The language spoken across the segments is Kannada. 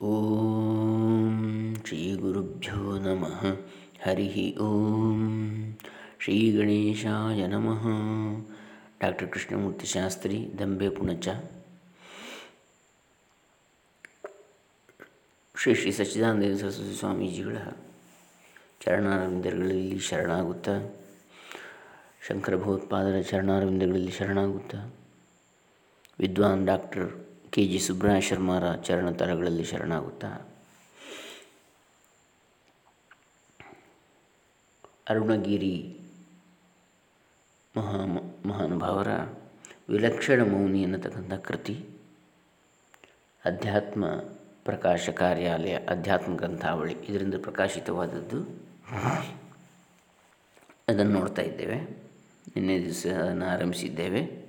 ಓಂ ಶ್ರೀ ಗುರುಭ್ಯೋ ನಮಃ ಹರಿ ಓಂ ಶ್ರೀ ಗಣೇಶಾಯ ನಮಃ ಡಾಕ್ಟರ್ ಕೃಷ್ಣಮೂರ್ತಿ ಶಾಸ್ತ್ರಿ ದಂಬೆ ಪುಣಚ ಶ್ರೀ ಶ್ರೀ ಸಚ್ಚಿದಾನಂದ ಸರಸ್ವತಿ ಸ್ವಾಮೀಜಿಗಳ ಚರಣಾರವಿಂದಗಳಲ್ಲಿ ಶರಣಾಗುತ್ತಾ ಶಂಕರ ಭಗವತ್ಪಾದರ ಚರಣಾರವಿಂದಗಳಲ್ಲಿ ಶರಣಾಗುತ್ತಾ ವಿದ್ವಾನ್ ಡಾಕ್ಟರ್ ಕೆ ಜಿ ಸುಬ್ರಹ್ಮಣ್ಯ ಶರ್ಮರ ಚರಣತರಗಳಲ್ಲಿ ಶರಣಾಗುತ್ತಾ? ಅರುಣಗಿರಿ ಮಹಾ ಮಹಾನುಭಾವರ ವಿಲಕ್ಷಣ ಮೌನಿ ಅನ್ನತಕ್ಕಂಥ ಕೃತಿ. ಅಧ್ಯಾತ್ಮ ಪ್ರಕಾಶ ಕಾರ್ಯಾಲಯ, ಅಧ್ಯಾತ್ಮ ಗ್ರಂಥಾವಳಿ ಇದರಿಂದ ಪ್ರಕಾಶಿತವಾದದ್ದು. ಅದನ್ನು ನೋಡ್ತಾ ಇದ್ದೇವೆ. ನಿನ್ನೆ ದಿವಸ ಅದನ್ನು ಆರಂಭಿಸಿದ್ದೇವೆ.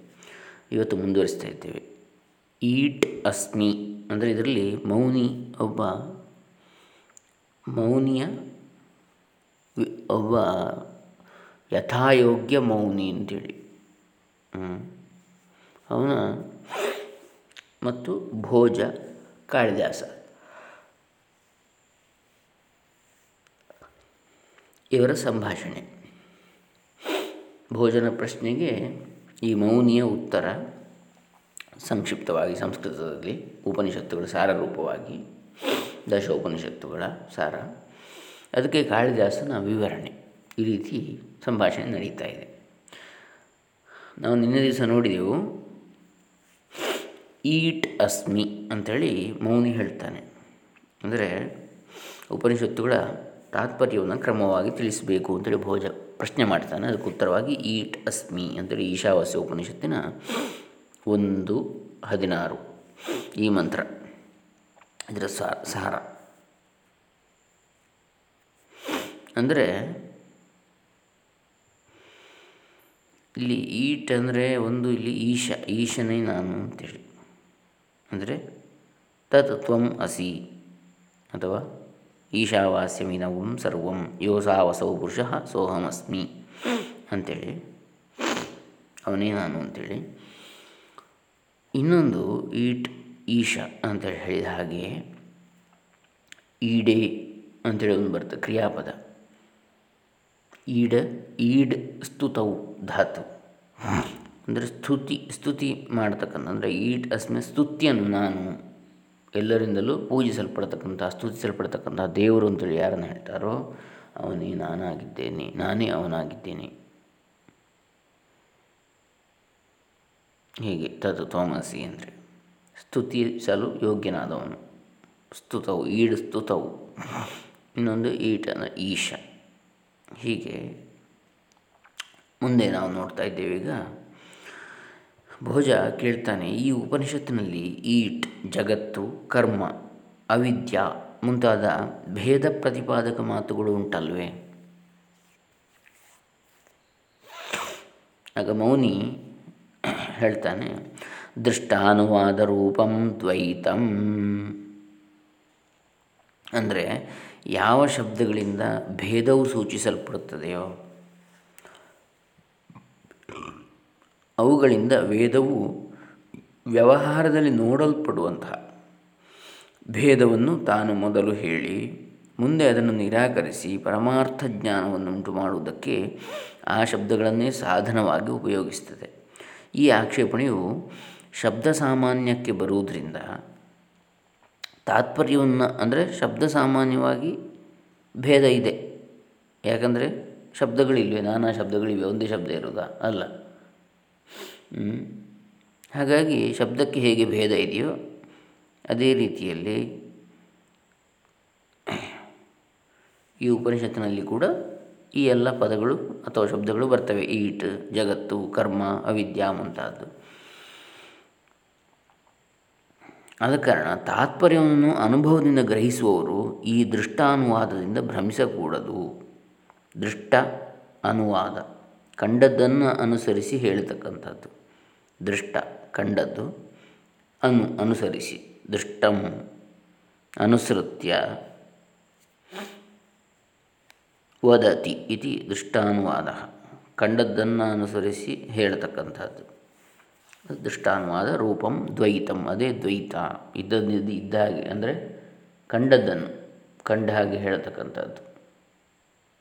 ಇವತ್ತು ಮುಂದುವರಿಸ್ತಾ ಇದ್ದೇವೆ. ಈಟ್ ಅಸ್ಮಿ. ಅಂದರೆ ಇದರಲ್ಲಿ ಮೌನಿ ಒಬ್ಬ, ಮೌನಿಯ ಒಬ್ಬ ಯಥಾಯೋಗ್ಯ ಮೌನಿ ಅಂತೇಳಿ. ಅವನ ಮತ್ತು ಭೋಜ ಕಾಳಿದಾಸ. ಇವರ ಸಂಭಾಷಣೆ. ಭೋಜನ ಪ್ರಶ್ನೆಗೆ ಈ ಮೌನಿಯ ಉತ್ತರ ಸಂಕ್ಷಿಪ್ತವಾಗಿ ಸಂಸ್ಕೃತದಲ್ಲಿ ಉಪನಿಷತ್ತುಗಳ ಸಾರರೂಪವಾಗಿ ದಶ ಉಪನಿಷತ್ತುಗಳ ಸಾರ. ಅದಕ್ಕೆ ಕಾಳಿದಾಸನ ವಿವರಣೆ ಈ ರೀತಿ ಸಂಭಾಷಣೆ ನಡೀತಾ ಇದೆ. ನಾವು ನಿನ್ನೆ ದಿವಸ ನೋಡಿದೆವು, ಈಟ್ ಅಸ್ಮಿ ಅಂಥೇಳಿ ಮೌನಿ ಹೇಳ್ತಾನೆ. ಅಂದರೆ ಉಪನಿಷತ್ತುಗಳ ತಾತ್ಪರ್ಯವನ್ನು ಕ್ರಮವಾಗಿ ತಿಳಿಸಬೇಕು ಅಂತೇಳಿ ಭೋಜ ಪ್ರಶ್ನೆ ಮಾಡ್ತಾನೆ. ಅದಕ್ಕೆ ಉತ್ತರವಾಗಿ ಈಟ್ ಅಸ್ಮಿ ಅಂತೇಳಿ ಈಶಾವಾಸ್ಯ ಉಪನಿಷತ್ತಿನ ಒಂದು ಹದಿನಾರು. ಈ ಮಂತ್ರ. ಇದರ ಸಾರ ಅಂದರೆ, ಇಲ್ಲಿ ಈಟ್ ಅಂದರೆ ಒಂದು ಇಲ್ಲಿ ಈಶ, ಈಶನೇ ನಾನು ಅಂತೇಳಿ ಅಂದರೆ, ತತ್ ತ್ವಂ ಅಸಿ ಅಥವಾ ಈಶಾವಾಸ್ಯಮಿನವಂ ಸರ್ವಂ ಯೋಸಾವಸೌ ಪುರುಷ ಸೋಹಮಸ್ಮಿ ಅಂಥೇಳಿ ಅವನೇ ನಾನು ಅಂತೇಳಿ ಇನ್ನೊಂದು ಈಟ್ ಈಶ ಅಂತೇಳಿ ಹೇಳಿದ ಹಾಗೆ ಈಡೆ ಅಂತೇಳಿ ಒಂದು ಬರ್ತದೆ ಕ್ರಿಯಾಪದ. ಈಡ, ಈಡ್ ಸ್ತುತವು ಧಾತು. ಅಂದರೆ ಸ್ತುತಿ ಸ್ತುತಿ ಮಾಡ್ತಕ್ಕಂಥ, ಅಂದರೆ ಈಟ್ ಅಸ್ಮೆ ಸ್ತುತಿಯನ್ನು ನಾನು. ಎಲ್ಲರಿಂದಲೂ ಪೂಜಿಸಲ್ಪಡ್ತಕ್ಕಂಥ, ಸ್ತುತಿಸಲ್ಪಡ್ತಕ್ಕಂಥ ದೇವರು ಅಂತೇಳಿ ಯಾರನ್ನು ಹೇಳ್ತಾರೋ ಅವನೇ ನಾನಾಗಿದ್ದೇನೆ, ನಾನೇ ಅವನಾಗಿದ್ದೇನೆ. ಹೀಗೆ ತದು ತೋಮಸಿ ಅಂದರೆ ಸ್ತುತಿಸಲು ಯೋಗ್ಯನಾದವನು. ಸ್ತುತವು, ಈಡು ಸ್ತುತವು. ಇನ್ನೊಂದು ಈಟ ಈಶ. ಹೀಗೆ ಮುಂದೆ ನಾವು ನೋಡ್ತಾ ಇದ್ದೇವೆ ಈಗ. ಭೋಜ ಕೇಳ್ತಾನೆ, ಈ ಉಪನಿಷತ್ತಿನಲ್ಲಿ ಈಟ್, ಜಗತ್ತು, ಕರ್ಮ, ಅವಿದ್ಯ ಮುಂತಾದ ಭೇದ ಪ್ರತಿಪಾದಕ ಮಾತುಗಳು ಉಂಟಲ್ವೇ? ಆಗ ಮೌನಿ ಹೇಳ್ತಾನೆ, ದೃಷ್ಟಾನುವಾದ ರೂಪಂ ದ್ವೈತಂ. ಅಂದರೆ ಯಾವ ಶಬ್ದಗಳಿಂದ ಭೇದವು ಸೂಚಿಸಲ್ಪಡುತ್ತದೆಯೋ, ಅವುಗಳಿಂದ ವೇದವು ವ್ಯವಹಾರದಲ್ಲಿ ನೋಡಲ್ಪಡುವಂತಹ ಭೇದವನ್ನು ತಾನು ಮೊದಲು ಹೇಳಿ, ಮುಂದೆ ಅದನ್ನು ನಿರಾಕರಿಸಿ ಪರಮಾರ್ಥ ಜ್ಞಾನವನ್ನುಂಟು ಮಾಡುವುದಕ್ಕೆ ಆ ಶಬ್ದಗಳನ್ನೇ ಸಾಧನವಾಗಿ ಉಪಯೋಗಿಸ್ತದೆ. ಈ ಆಕ್ಷೇಪಣೆಯು ಶಬ್ದ ಸಾಮಾನ್ಯಕ್ಕೆ ಬರುವುದರಿಂದ ತಾತ್ಪರ್ಯವನ್ನು, ಅಂದರೆ ಶಬ್ದ ಸಾಮಾನ್ಯವಾಗಿ ಭೇದ ಇದೆ. ಯಾಕಂದರೆ ಶಬ್ದಗಳಿಲ್ವೇ, ನಾನಾ ಶಬ್ದಗಳಿವೆ, ಒಂದೇ ಶಬ್ದ ಇರೋದಾ ಅಲ್ಲ. ಹಾಗಾಗಿ ಶಬ್ದಕ್ಕೆ ಹೇಗೆ ಭೇದ ಇದೆಯೋ ಅದೇ ರೀತಿಯಲ್ಲಿ ಈ ಉಪನಿಷತ್ತಿನಲ್ಲಿ ಕೂಡ ಈ ಎಲ್ಲ ಪದಗಳು ಅಥವಾ ಶಬ್ದಗಳು ಬರ್ತವೆ. ಈಟ್, ಜಗತ್ತು, ಕರ್ಮ, ಅವಿದ್ಯಾ ಮುಂತಾದ್ದು. ಆದ ಕಾರಣ ತಾತ್ಪರ್ಯವನ್ನು ಅನುಭವದಿಂದ ಗ್ರಹಿಸುವವರು ಈ ದೃಷ್ಟಾನುವಾದದಿಂದ ಭ್ರಮಿಸಕೂಡದು. ದೃಷ್ಟ, ಅನುವಾದ, ಕಂಡದ್ದನ್ನು ಅನುಸರಿಸಿ ಹೇಳತಕ್ಕಂಥದ್ದು. ದೃಷ್ಟ, ಕಂಡದ್ದು, ಅನು, ಅನುಸರಿಸಿ, ದೃಷ್ಟಂ, ಅನುಸೃತ್ಯ. ವದತಿ ಇತಿ ದೃಷ್ಟಾನುವಾದ. ಕಂಡದ್ದನ್ನು ಅನುಸರಿಸಿ ಹೇಳತಕ್ಕಂಥದ್ದು. ದೃಷ್ಟಾನುವಾದ ರೂಪಂ ದ್ವೈತಂ, ಅದೇ ದ್ವೈತ. ಇದ್ದದ್ದು ಇದ್ದ ಹಾಗೆ ಅಂದರೆ ಕಂಡದ್ದನ್ನು, ಕಂಡ ಹಾಗೆ ಹೇಳತಕ್ಕಂಥದ್ದು.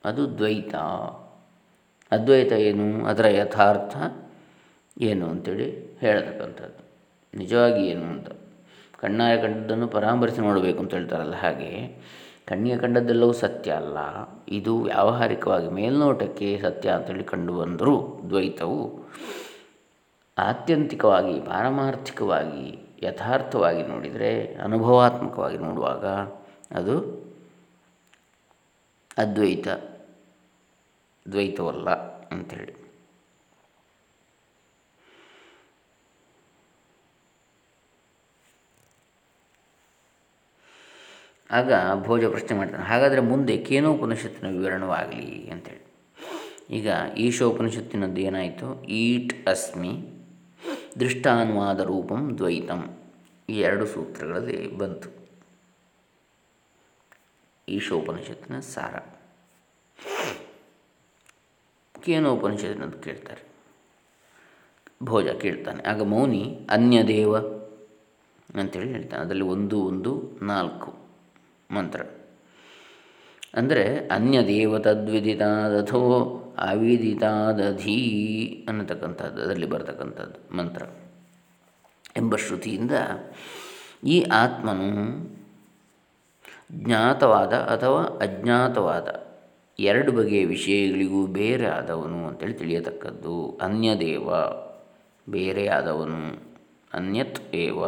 ಅದು ದ್ವೈತ. ಅದ್ವೈತ ಏನು? ಅದರ ಯಥಾರ್ಥ ಏನು ಅಂತೇಳಿ ಹೇಳತಕ್ಕಂಥದ್ದು. ನಿಜವಾಗಿ ಏನು ಅಂತ. ಕಣ್ಣಾಯ ಕಂಡದ್ದನ್ನು ಪರಾಮರಿಸಿ ನೋಡಬೇಕು ಅಂತ ಹೇಳ್ತಾರಲ್ಲ ಹಾಗೆ. ಕಣ್ಣಿಗೆ ಕಂಡದ್ದೆಲ್ಲವೂ ಸತ್ಯ ಅಲ್ಲ. ಇದು ವ್ಯಾವಹಾರಿಕವಾಗಿ ಮೇಲ್ನೋಟಕ್ಕೆ ಸತ್ಯ ಅಂತೇಳಿ ಕಂಡು ಬಂದರೂ ದ್ವೈತವು ಆತ್ಯಂತಿಕವಾಗಿ, ಪಾರಮಾರ್ಥಿಕವಾಗಿ, ಯಥಾರ್ಥವಾಗಿ ನೋಡಿದರೆ, ಅನುಭವಾತ್ಮಕವಾಗಿ ನೋಡುವಾಗ ಅದು ಅದ್ವೈತ, ದ್ವೈತವಲ್ಲ ಅಂಥೇಳಿ ಆಗ ಭೋಜ ಪ್ರಶ್ನೆ ಮಾಡ್ತಾನೆ, ಹಾಗಾದರೆ ಮುಂದೆ ಕೇನೋಪನಿಷತ್ತಿನ ವಿವರಣವಾಗಲಿ ಅಂತೇಳಿ. ಈಗ ಈಶೋಪನಿಷತ್ತಿನದ್ದು ಏನಾಯಿತು? ಈಟ್ ಅಸ್ಮಿ ದೃಷ್ಟಾನುವಾದ ರೂಪಂ ದ್ವೈತಂ. ಈ ಎರಡು ಸೂತ್ರಗಳಲ್ಲಿ ಬಂತು. ಈಶೋಪನಿಷತ್ತಿನ ಸಾರ. ಕೇನೋಪನಿಷತ್ತಿನದ್ದು ಕೇಳ್ತಾರೆ. ಭೋಜ ಕೇಳ್ತಾನೆ. ಆಗ ಮೌನಿ ಅನ್ಯದೇವ ಅಂತೇಳಿ ಹೇಳ್ತಾನೆ. ಅದರಲ್ಲಿ ಒಂದು ಒಂದು, ನಾಲ್ಕು. ಮಂತ್ರ. ಅಂದರೆ ಅನ್ಯ ದೇವತದ್ವಿದಿತಾದಥೋ ಅವಿದಿತಾದಧೀ ಅನ್ನತಕ್ಕಂಥದ್ದು, ಅದರಲ್ಲಿ ಬರತಕ್ಕಂಥದ್ದು ಮಂತ್ರ. ಎಂಬ ಶ್ರುತಿಯಿಂದ ಈ ಆತ್ಮನು ಜ್ಞಾತವಾದ ಅಥವಾ ಅಜ್ಞಾತವಾದ ಎರಡು ಬಗೆಯ ವಿಷಯಗಳಿಗೂ ಬೇರೆ ಆದವನು ಅಂತೇಳಿ ತಿಳಿಯತಕ್ಕದ್ದು. ಅನ್ಯದೇವ ಬೇರೆ ಆದವನು. ಅನ್ಯತ್ ಏವ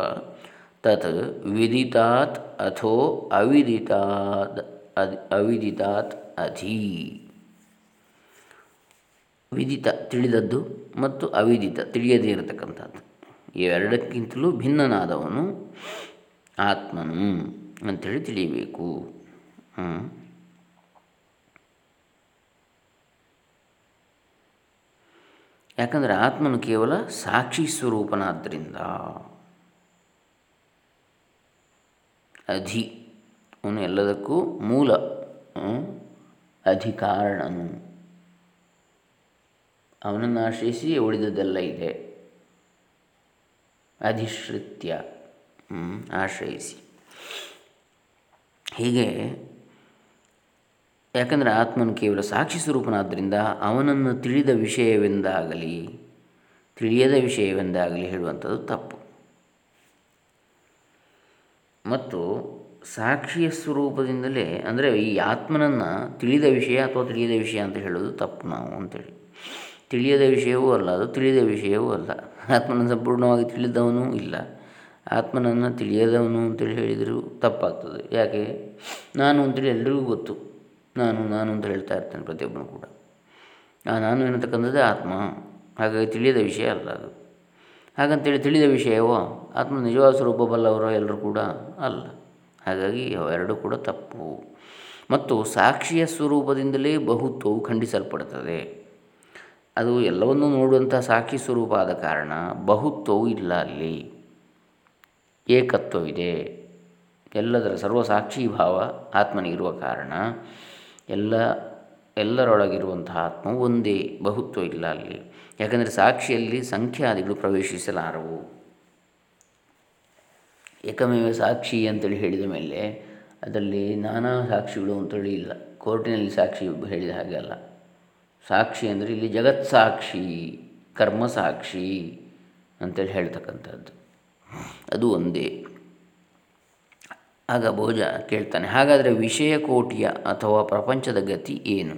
ತತ್ ವಿದಿತಾತ್ ಅಥೋ ಅವಿದಿತಾತ್ ಅವಿದಿತಾತ್ ಅಧೀ ವಿದಿತ ತಿಳಿದದ್ದು ಮತ್ತು ಅವಿದಿತ ತಿಳಿಯದೇ ಇರತಕ್ಕಂಥದ್ದು. ಇವೆರಡಕ್ಕಿಂತಲೂ ಭಿನ್ನನಾದವನು ಆತ್ಮನು ಅಂಥೇಳಿ ತಿಳಿಯಬೇಕು. ಯಾಕಂದರೆ ಆತ್ಮನು ಕೇವಲ ಸಾಕ್ಷಿ ಸ್ವರೂಪನಾದ್ದರಿಂದ ಅಧಿ. ಅವನು ಎಲ್ಲದಕ್ಕೂ ಮೂಲ ಅಧಿಕಾರಣನು. ಅವನನ್ನು ಆಶ್ರಯಿಸಿ ಉಳಿದದ್ದೆಲ್ಲ ಇದೆ. ಅಧಿಶ್ರಿತ್ಯ ಆಶ್ರಯಿಸಿ. ಹೀಗೆ, ಯಾಕಂದರೆ ಆತ್ಮನು ಕೇವಲ ಸಾಕ್ಷಿ ಸ್ವರೂಪನಾದ್ದರಿಂದ ಅವನನ್ನು ತಿಳಿದ ವಿಷಯವೆಂದಾಗಲಿ, ತಿಳಿಯದ ವಿಷಯವೆಂದಾಗಲಿ ಹೇಳುವಂಥದ್ದು ತಪ್ಪು. ಮತ್ತು ಸಾಕ್ಷಿಯ ಸ್ವರೂಪದಿಂದಲೇ, ಅಂದರೆ ಈ ಆತ್ಮನನ್ನು ತಿಳಿದ ವಿಷಯ ಅಥವಾ ತಿಳಿಯದ ವಿಷಯ ಅಂತ ಹೇಳೋದು ತಪ್ಪು ನಾವು ಅಂತೇಳಿ. ತಿಳಿಯದ ವಿಷಯವೂ ಅಲ್ಲ, ಅದು ತಿಳಿದ ವಿಷಯವೂ ಅಲ್ಲ. ಆತ್ಮನನ್ನು ಸಂಪೂರ್ಣವಾಗಿ ತಿಳಿದವನೂ ಇಲ್ಲ. ಆತ್ಮನನ್ನು ತಿಳಿಯದವನು ಅಂತೇಳಿ ಹೇಳಿದರೂ ತಪ್ಪಾಗ್ತದೆ. ಯಾಕೆ? ನಾನು ಅಂತೇಳಿ ಎಲ್ರಿಗೂ ಗೊತ್ತು. ನಾನು ನಾನು ಅಂತ ಹೇಳ್ತಾ ಇರ್ತೇನೆ ಪ್ರತಿಯೊಬ್ಬನು ಕೂಡ. ನಾನು ಎನ್ನತಕ್ಕಂಥದ್ದೇ ಆತ್ಮ. ಹಾಗಾಗಿ ತಿಳಿಯದ ವಿಷಯ ಅಲ್ಲ ಅದು. ಹಾಗಂತೇಳಿ ತಿಳಿದ ವಿಷಯವೋ ಆತ್ಮ ನಿಜವಾದ ಸ್ವರೂಪ ಬಲ್ಲವರೋ ಎಲ್ಲರೂ ಕೂಡ ಅಲ್ಲ. ಹಾಗಾಗಿ ಅವೆರಡೂ ಕೂಡ ತಪ್ಪು. ಮತ್ತು ಸಾಕ್ಷಿಯ ಸ್ವರೂಪದಿಂದಲೇ ಬಹುತ್ವವು ಖಂಡಿಸಲ್ಪಡುತ್ತದೆ. ಅದು ಎಲ್ಲವನ್ನೂ ನೋಡುವಂಥ ಸಾಕ್ಷಿ ಸ್ವರೂಪ ಆದ ಕಾರಣ ಬಹುತ್ವವು ಇಲ್ಲ ಅಲ್ಲಿ. ಏಕತ್ವವಿದೆ. ಎಲ್ಲದರ ಸರ್ವಸಾಕ್ಷಿ ಭಾವ ಆತ್ಮನಿಗಿರುವ ಕಾರಣ ಎಲ್ಲ, ಎಲ್ಲರೊಳಗಿರುವಂತಹ ಆತ್ಮ ಒಂದೇ, ಬಹುತ್ವ ಇಲ್ಲ ಅಲ್ಲಿ. ಯಾಕಂದರೆ ಸಾಕ್ಷಿಯಲ್ಲಿ ಸಂಖ್ಯಾದಿಗಳು ಪ್ರವೇಶಿಸಲಾರವು. ಏಕಮೇವ ಸಾಕ್ಷಿ ಅಂತೇಳಿ ಹೇಳಿದ ಮೇಲೆ ಅದರಲ್ಲಿ ನಾನಾ ಸಾಕ್ಷಿಗಳು ಅಂತೇಳಿ ಇಲ್ಲ. ಕೋರ್ಟಿನಲ್ಲಿ ಸಾಕ್ಷಿ ಹೇಳಿದ ಹಾಗೆ ಅಲ್ಲ. ಸಾಕ್ಷಿ ಅಂದರೆ ಇಲ್ಲಿ ಜಗತ್ ಸಾಕ್ಷಿ, ಕರ್ಮ ಸಾಕ್ಷಿ ಅಂತೇಳಿ ಹೇಳ್ತಕ್ಕಂಥದ್ದು. ಅದು ಒಂದೇ. ಆಗ ಭೋಜ ಕೇಳ್ತಾನೆ, ಹಾಗಾದರೆ ವಿಷಯ ಕೋಟಿಯ ಅಥವಾ ಪ್ರಪಂಚದ ಗತಿ ಏನು?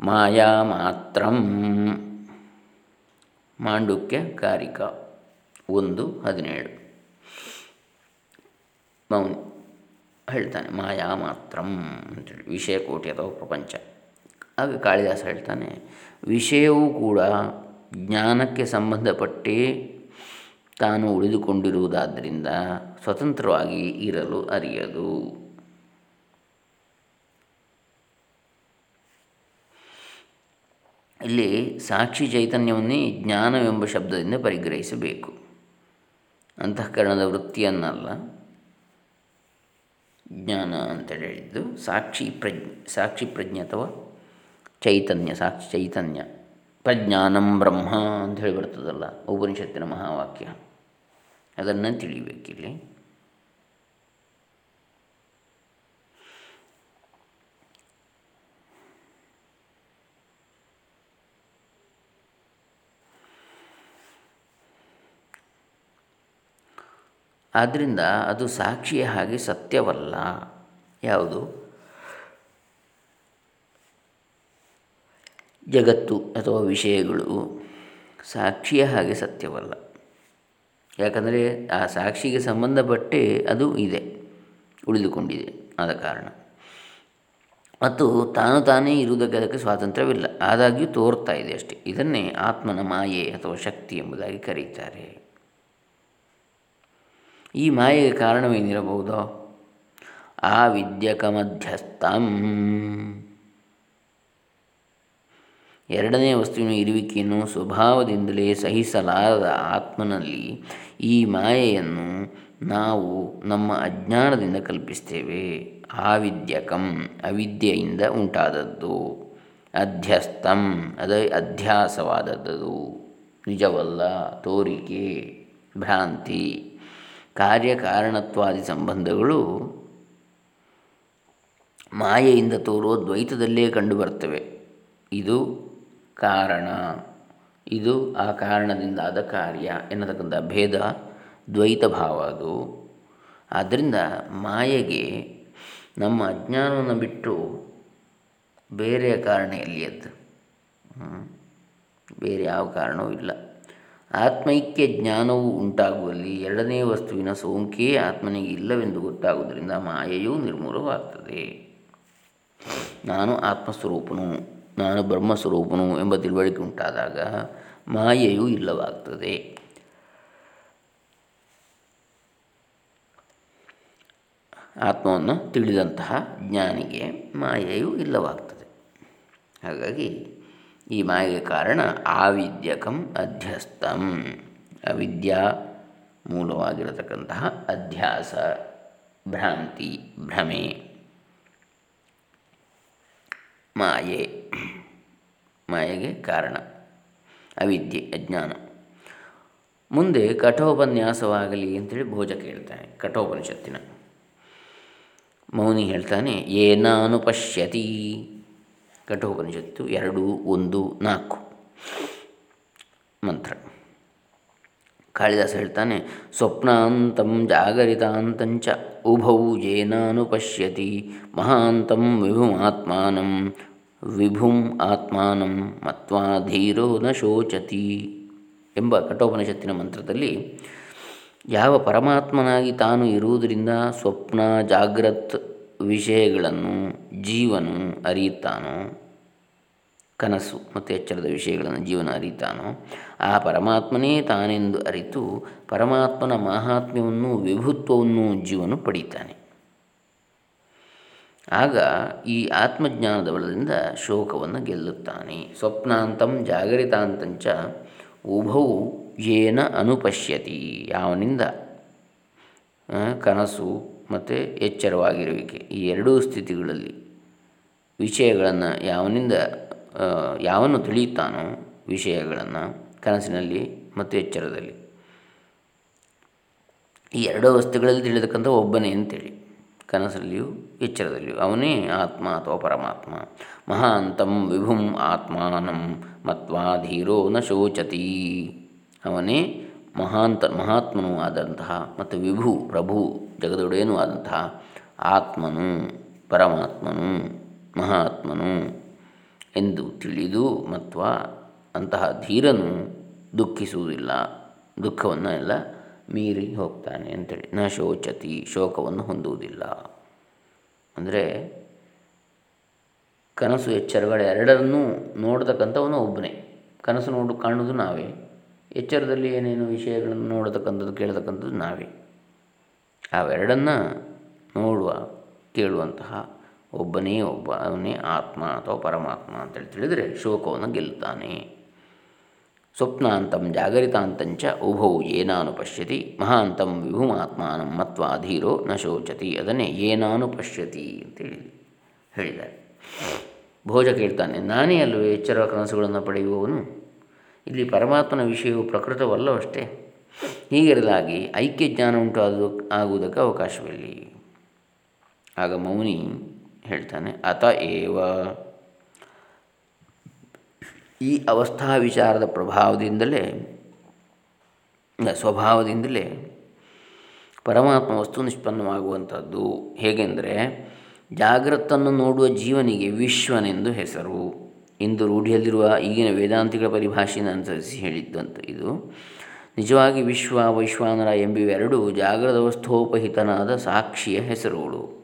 ಮಾಯಾ ಮಾತ್ರಂ ಮಾಂಡುಕ್ಯ ಕಾರಿಕ ಒಂದು ಹದಿನೇಳು. ಮೌನ್ ಹೇಳ್ತಾನೆ ಮಾಯಾ ಮಾತ್ರಂ ಅಂತೇಳಿ ವಿಷಯಕೋಟಿ ಅಥವಾ ಪ್ರಪಂಚ. ಆಗ ಕಾಳಿದಾಸ ಹೇಳ್ತಾನೆ, ವಿಷಯವೂ ಕೂಡ ಜ್ಞಾನಕ್ಕೆ ಸಂಬಂಧಪಟ್ಟೇ ತಾನು ಉಳಿದುಕೊಂಡಿರುವುದಾದ್ದರಿಂದ ಸ್ವತಂತ್ರವಾಗಿ ಇರಲು ಅರಿಯದು. ಇಲ್ಲಿ ಸಾಕ್ಷಿ ಚೈತನ್ಯವನ್ನೇ ಜ್ಞಾನವೆಂಬ ಶಬ್ದದಿಂದ ಪರಿಗ್ರಹಿಸಬೇಕು. ಅಂತಃಕರಣದ ವೃತ್ತಿಯನ್ನಲ್ಲ. ಜ್ಞಾನ ಅಂತೇಳಿ ಹೇಳಿದ್ದು ಸಾಕ್ಷಿ ಪ್ರಜ್ಞೆ ಸಾಕ್ಷಿ ಪ್ರಜ್ಞೆ ಅಥವಾ ಚೈತನ್ಯ, ಸಾಕ್ಷಿ ಚೈತನ್ಯ. ಪ್ರಜ್ಞಾನಂ ಬ್ರಹ್ಮ ಅಂತ ಹೇಳಿ ಬರ್ತದಲ್ಲ ಉಪನಿಷತ್ತಿನ ಮಹಾವಾಕ್ಯ. ಅದನ್ನು ತಿಳಿಬೇಕಿಲ್ಲಿ. ಆದ್ದರಿಂದ ಅದು ಸಾಕ್ಷಿಯ ಹಾಗೆ ಸತ್ಯವಲ್ಲ. ಯಾವುದು? ಜಗತ್ತು ಅಥವಾ ವಿಷಯಗಳು ಸಾಕ್ಷಿಯ ಹಾಗೆ ಸತ್ಯವಲ್ಲ. ಯಾಕಂದರೆ ಆ ಸಾಕ್ಷಿಗೆ ಸಂಬಂಧಪಟ್ಟೆ ಅದು ಇದೆ, ಉಳಿದುಕೊಂಡಿದೆ ಆದ ಕಾರಣ. ಮತ್ತು ತಾನು ತಾನೇ ಇರುವುದಕ್ಕೆ ಅದಕ್ಕೆ ಸ್ವಾತಂತ್ರ್ಯವಿಲ್ಲ. ಆದಾಗ್ಯೂ ತೋರ್ತಾ ಇದೆ ಅಷ್ಟೇ. ಇದನ್ನೇ ಆತ್ಮನ ಮಾಯೆ ಅಥವಾ ಶಕ್ತಿ ಎಂಬುದಾಗಿ ಕರೀತಾರೆ. ಈ ಮಾಯೆಗೆ ಕಾರಣವೇನಿರಬಹುದು? ಆ ವಿದ್ಯಕ ಮಧ್ಯಸ್ಥಂ ಎರಡನೇ ವಸ್ತುವಿನ ಇರುವಿಕೆಯನ್ನು ಸ್ವಭಾವದಿಂದಲೇ ಸಹಿಸಲಾರದ ಆತ್ಮನಲ್ಲಿ ಈ ಮಾಯೆಯನ್ನು ನಾವು ನಮ್ಮ ಅಜ್ಞಾನದಿಂದ ಕಲ್ಪಿಸ್ತೇವೆ. ಆವಿದ್ಯಕಂ ಅವಿದ್ಯೆಯಿಂದ ಉಂಟಾದದ್ದು. ಅಧ್ಯಸ್ಥಂ ಅದ ಅಧ್ಯಾಸವಾದದ್ದು. ನಿಜವಲ್ಲ, ತೋರಿಕೆ, ಭ್ರಾಂತಿ. ಕಾರ್ಯಕಾರಣತ್ವಾದಿ ಸಂಬಂಧಗಳು ಮಾಯೆಯಿಂದ ತೋರುವ ದ್ವೈತದಲ್ಲೇ ಕಂಡುಬರ್ತವೆ. ಇದು ಕಾರಣ. ಇದು ಆ ಕಾರಣದಿಂದ ಆದ ಕಾರ್ಯ ಎನ್ನತಕ್ಕಂಥ ಭೇದ, ದ್ವೈತ ಭಾವ ಅದು. ಆದ್ದರಿಂದ ಮಾಯೆಗೆ ನಮ್ಮ ಅಜ್ಞಾನವನ್ನು ಬಿಟ್ಟು ಬೇರೆಯ ಕಾರಣ ಎಲ್ಲಿಯದ್ದು? ಬೇರೆ ಯಾವ ಕಾರಣವೂ ಇಲ್ಲ. ಆತ್ಮೈಕ್ಯ ಜ್ಞಾನವು ಉಂಟಾಗುವಲ್ಲಿ ಎರಡನೇ ವಸ್ತುವಿನ ಸೋಂಕೇ ಆತ್ಮನಿಗೆ ಇಲ್ಲವೆಂದು ಗೊತ್ತಾಗುವುದರಿಂದ ಮಾಯೆಯೂ ನಿರ್ಮೂಲವಾಗ್ತದೆ. ನಾನು ಆತ್ಮಸ್ವರೂಪನು, ನಾನು ಬ್ರಹ್ಮಸ್ವರೂಪನು ಎಂಬ ತಿಳುವಳಿಕೆ ಉಂಟಾದಾಗ ಮಾಯೆಯೂ ಇಲ್ಲವಾಗ್ತದೆ. ಆತ್ಮವನ್ನು ತಿಳಿದಂತಹ ಜ್ಞಾನಿಗೆ ಮಾಯೆಯು ಇಲ್ಲವಾಗ್ತದೆ. ಹಾಗಾಗಿ ಈ ಮಾಯೆಗೆ ಕಾರಣ ಆವಿದ್ಯಕಂ ಅಧ್ಯಸ್ತಂ. ಅವಿದ್ಯಾ ಮೂಲವಾಗಿರತಕ್ಕಂತಹ ಅಧ್ಯಾಸ, ಭ್ರಾಂತಿ, ಭ್ರಮೆ. ಮಾಯೆ, ಮಾಯೆಗೆ ಕಾರಣ ಅವಿದ್ಯೆ, ಅಜ್ಞಾನ. ಮುಂದೆ ಕಠೋಪನ್ಯಾಸವಾಗಲಿ ಅಂತೇಳಿ ಭೋಜ ಕೇಳ್ತಾನೆ, ಕಠೋಪನಿಷತ್ತಿನ. ಮೌನಿ ಹೇಳ್ತಾನೆ ಏನಾನು ಪಶ್ಯತಿ ಕಠೋಪನಿಷತ್ತು ಎರಡು, ಒಂದು, ನಾಲ್ಕು. ಮಂತ್ರ. ಕಾಳಿದಾಸ ಹೇಳ್ತಾನೆ, ಸ್ವಪ್ನಾಂತಂ ಜಾಗರಿತಾಂತಂಚ, ಉಭೌ ಏನಾನು ಪಶ್ಯತಿ, ಮಹಾಂತಂ ವಿಭುಮಾತ್ಮಾನಂ ವಿಭುಂ ಆತ್ಮಾನಂ ಮತ್ವಾ ಧೀರೋ ನ ಶೋಚತಿ. ಎಂಬ ಕಠೋಪನಿಷತ್ತಿನ ಮಂತ್ರದಲ್ಲಿ, ಯಾವ ಪರಮಾತ್ಮನಾಗಿ ತಾನು ಇರುವುದರಿಂದ ಸ್ವಪ್ನ ಜಾಗ್ರತ್ ವಿಷಯಗಳನ್ನು ಜೀವನು ಅರಿಯುತ್ತಾನೋ? ಕನಸು ಮತ್ತು ಎಚ್ಚರದ ವಿಷಯಗಳನ್ನು ಜೀವನ ಅರಿತಾನೋ ಆ ಪರಮಾತ್ಮನೇ ತಾನೆಂದು ಅರಿತು ಪರಮಾತ್ಮನ ಮಹಾತ್ಮ್ಯವನ್ನು ವಿಭುತ್ವವನ್ನು ಜೀವನು ಪಡೀತಾನೆ. ಆಗ ಈ ಆತ್ಮಜ್ಞಾನದ ಬಲದಿಂದ ಶೋಕವನ್ನು ಗೆಲ್ಲುತ್ತಾನೆ. ಸ್ವಪ್ನಾಂತಂ ಜಾಗರಿತಾಂತಂಚ ಉಭವು ಏನ ಅನುಪಶ್ಯತಿ. ಯಾವನಿಂದ? ಕನಸು ಮತ್ತು ಎಚ್ಚರವಾಗಿರುವಿಕೆ. ಈ ಎರಡೂ ಸ್ಥಿತಿಗಳಲ್ಲಿ ವಿಷಯಗಳನ್ನು ಯಾವನಿಂದ ಯಾವನ್ನು ತಿಳಿಯುತ್ತಾನೋ ವಿಷಯಗಳನ್ನು ಕನಸಿನಲ್ಲಿ ಮತ್ತು ಎಚ್ಚರದಲ್ಲಿ. ಈ ಎರಡು ವಸ್ತುಗಳಲ್ಲಿ ತಿಳಿದಕ್ಕಂಥ ಒಬ್ಬನೇ ಅಂತೇಳಿ, ಕನಸಲ್ಲಿಯೂ ಎಚ್ಚರದಲ್ಲಿಯೂ. ಅವನೇ ಆತ್ಮ ಅಥವಾ ಪರಮಾತ್ಮ. ಮಹಾಂತಂ ವಿಭುಂ ಆತ್ಮಾನಂ ಮತ್ವಾ ಧೀರೋ ನ ಶೋಚತಿ. ಅವನೇ ಮಹಾಂತ, ಮಹಾತ್ಮನೂ ಆದಂತಹ ಮತ್ತು ವಿಭು, ಪ್ರಭು ಜಗದೊಡೆಯನೂ ಆದಂತಹ ಆತ್ಮನು, ಪರಮಾತ್ಮನು, ಮಹಾತ್ಮನು ಎಂದು ತಿಳಿದು ಮತ್ವ ಅಂತಹ ಧೀರನು ದುಃಖಿಸುವುದಿಲ್ಲ. ದುಃಖವನ್ನು ಎಲ್ಲ ಮೀರಿ ಹೋಗ್ತಾನೆ ಅಂತೇಳಿ. ನ ಶೋಚತಿ, ಶೋಕವನ್ನು ಹೊಂದುವುದಿಲ್ಲ. ಅಂದರೆ ಕನಸು ಎಚ್ಚರಗಳ ಎರಡರನ್ನೂ ನೋಡ್ತಕ್ಕಂಥವನು ಒಬ್ಬನೇ. ಕನಸು ನೋಡು ಕಾಣೋದು ನಾವೇ. ಎಚ್ಚರದಲ್ಲಿ ಏನೇನು ವಿಷಯಗಳನ್ನು ನೋಡತಕ್ಕಂಥದ್ದು, ಕೇಳತಕ್ಕಂಥದ್ದು ನಾವೇ. ಅವೆರಡನ್ನು ನೋಡುವ, ಕೇಳುವಂತಹ ಒಬ್ಬನೇ ಒಬ್ಬ, ಅವನೇ ಆತ್ಮ ಅಥವಾ ಪರಮಾತ್ಮ ಅಂತೇಳಿ ತಿಳಿದರೆ ಶೋಕವನ್ನು ಗೆಲ್ಲುತ್ತಾನೆ. ಸ್ವಪ್ನಾಂತಂ ಜಾಗರಿತಾಂತಂಚ ಉಭೌ ಏನಾನು ಪಶ್ಯತಿ, ಮಹಾಂತಂ ವಿಭುಮಾತ್ಮಾನಂ ಮತ್ವ ಅಧೀರೋ ನ ಶೋಚತಿ, ಅದನ್ನೇ ಏನಾನು ಪಶ್ಯತಿ ಅಂತೇಳಿ ಹೇಳಿದ್ದಾರೆ. ಭೋಜ ಕೇಳ್ತಾನೆ, ನಾನೇ ಅಲ್ಲವೇ ಎಚ್ಚರ ಕನಸುಗಳನ್ನು ಪಡೆಯುವವನು? ಇಲ್ಲಿ ಪರಮಾತ್ಮನ ವಿಷಯವು ಪ್ರಕೃತವಲ್ಲವಷ್ಟೇ? ಹೀಗಿರಲಾಗಿ ಐಕ್ಯ ಜ್ಞಾನ ಉಂಟು ಆಗುವುದಕ್ಕೆ ಅವಕಾಶವಿಲ್ಲ. ಆಗ ಮೌನಿ ಹೇಳ್ತಾನೆ, ಅತ ಏವ? ಈ ಅವಸ್ಥಾ ವಿಚಾರದ ಪ್ರಭಾವದಿಂದಲೇ ಸ್ವಭಾವದಿಂದಲೇ ಪರಮಾತ್ಮ ವಸ್ತು ನಿಷ್ಪನ್ನವಾಗುವಂಥದ್ದು. ಹೇಗೆಂದರೆ ಜಾಗೃತನ್ನು ನೋಡುವ ಜೀವನಿಗೆ ವಿಶ್ವನೆಂದು ಹೆಸರು. ಇಂದು ರೂಢಿಯಲ್ಲಿರುವ ಈಗಿನ ವೇದಾಂತಿಗಳ ಪರಿಭಾಷೆಯನ್ನು ಅನುಸರಿಸಿ ಹೇಳಿದ್ದಂಥ ಇದು. ನಿಜವಾಗಿ ವಿಶ್ವ ವೈಶ್ವಾನರ ಎಂಬಿವೆರಡು ಜಾಗ್ರದ ವಸ್ತುಪಹಿತನಾದ ಸಾಕ್ಷಿಯ ಹೆಸರುಗಳು.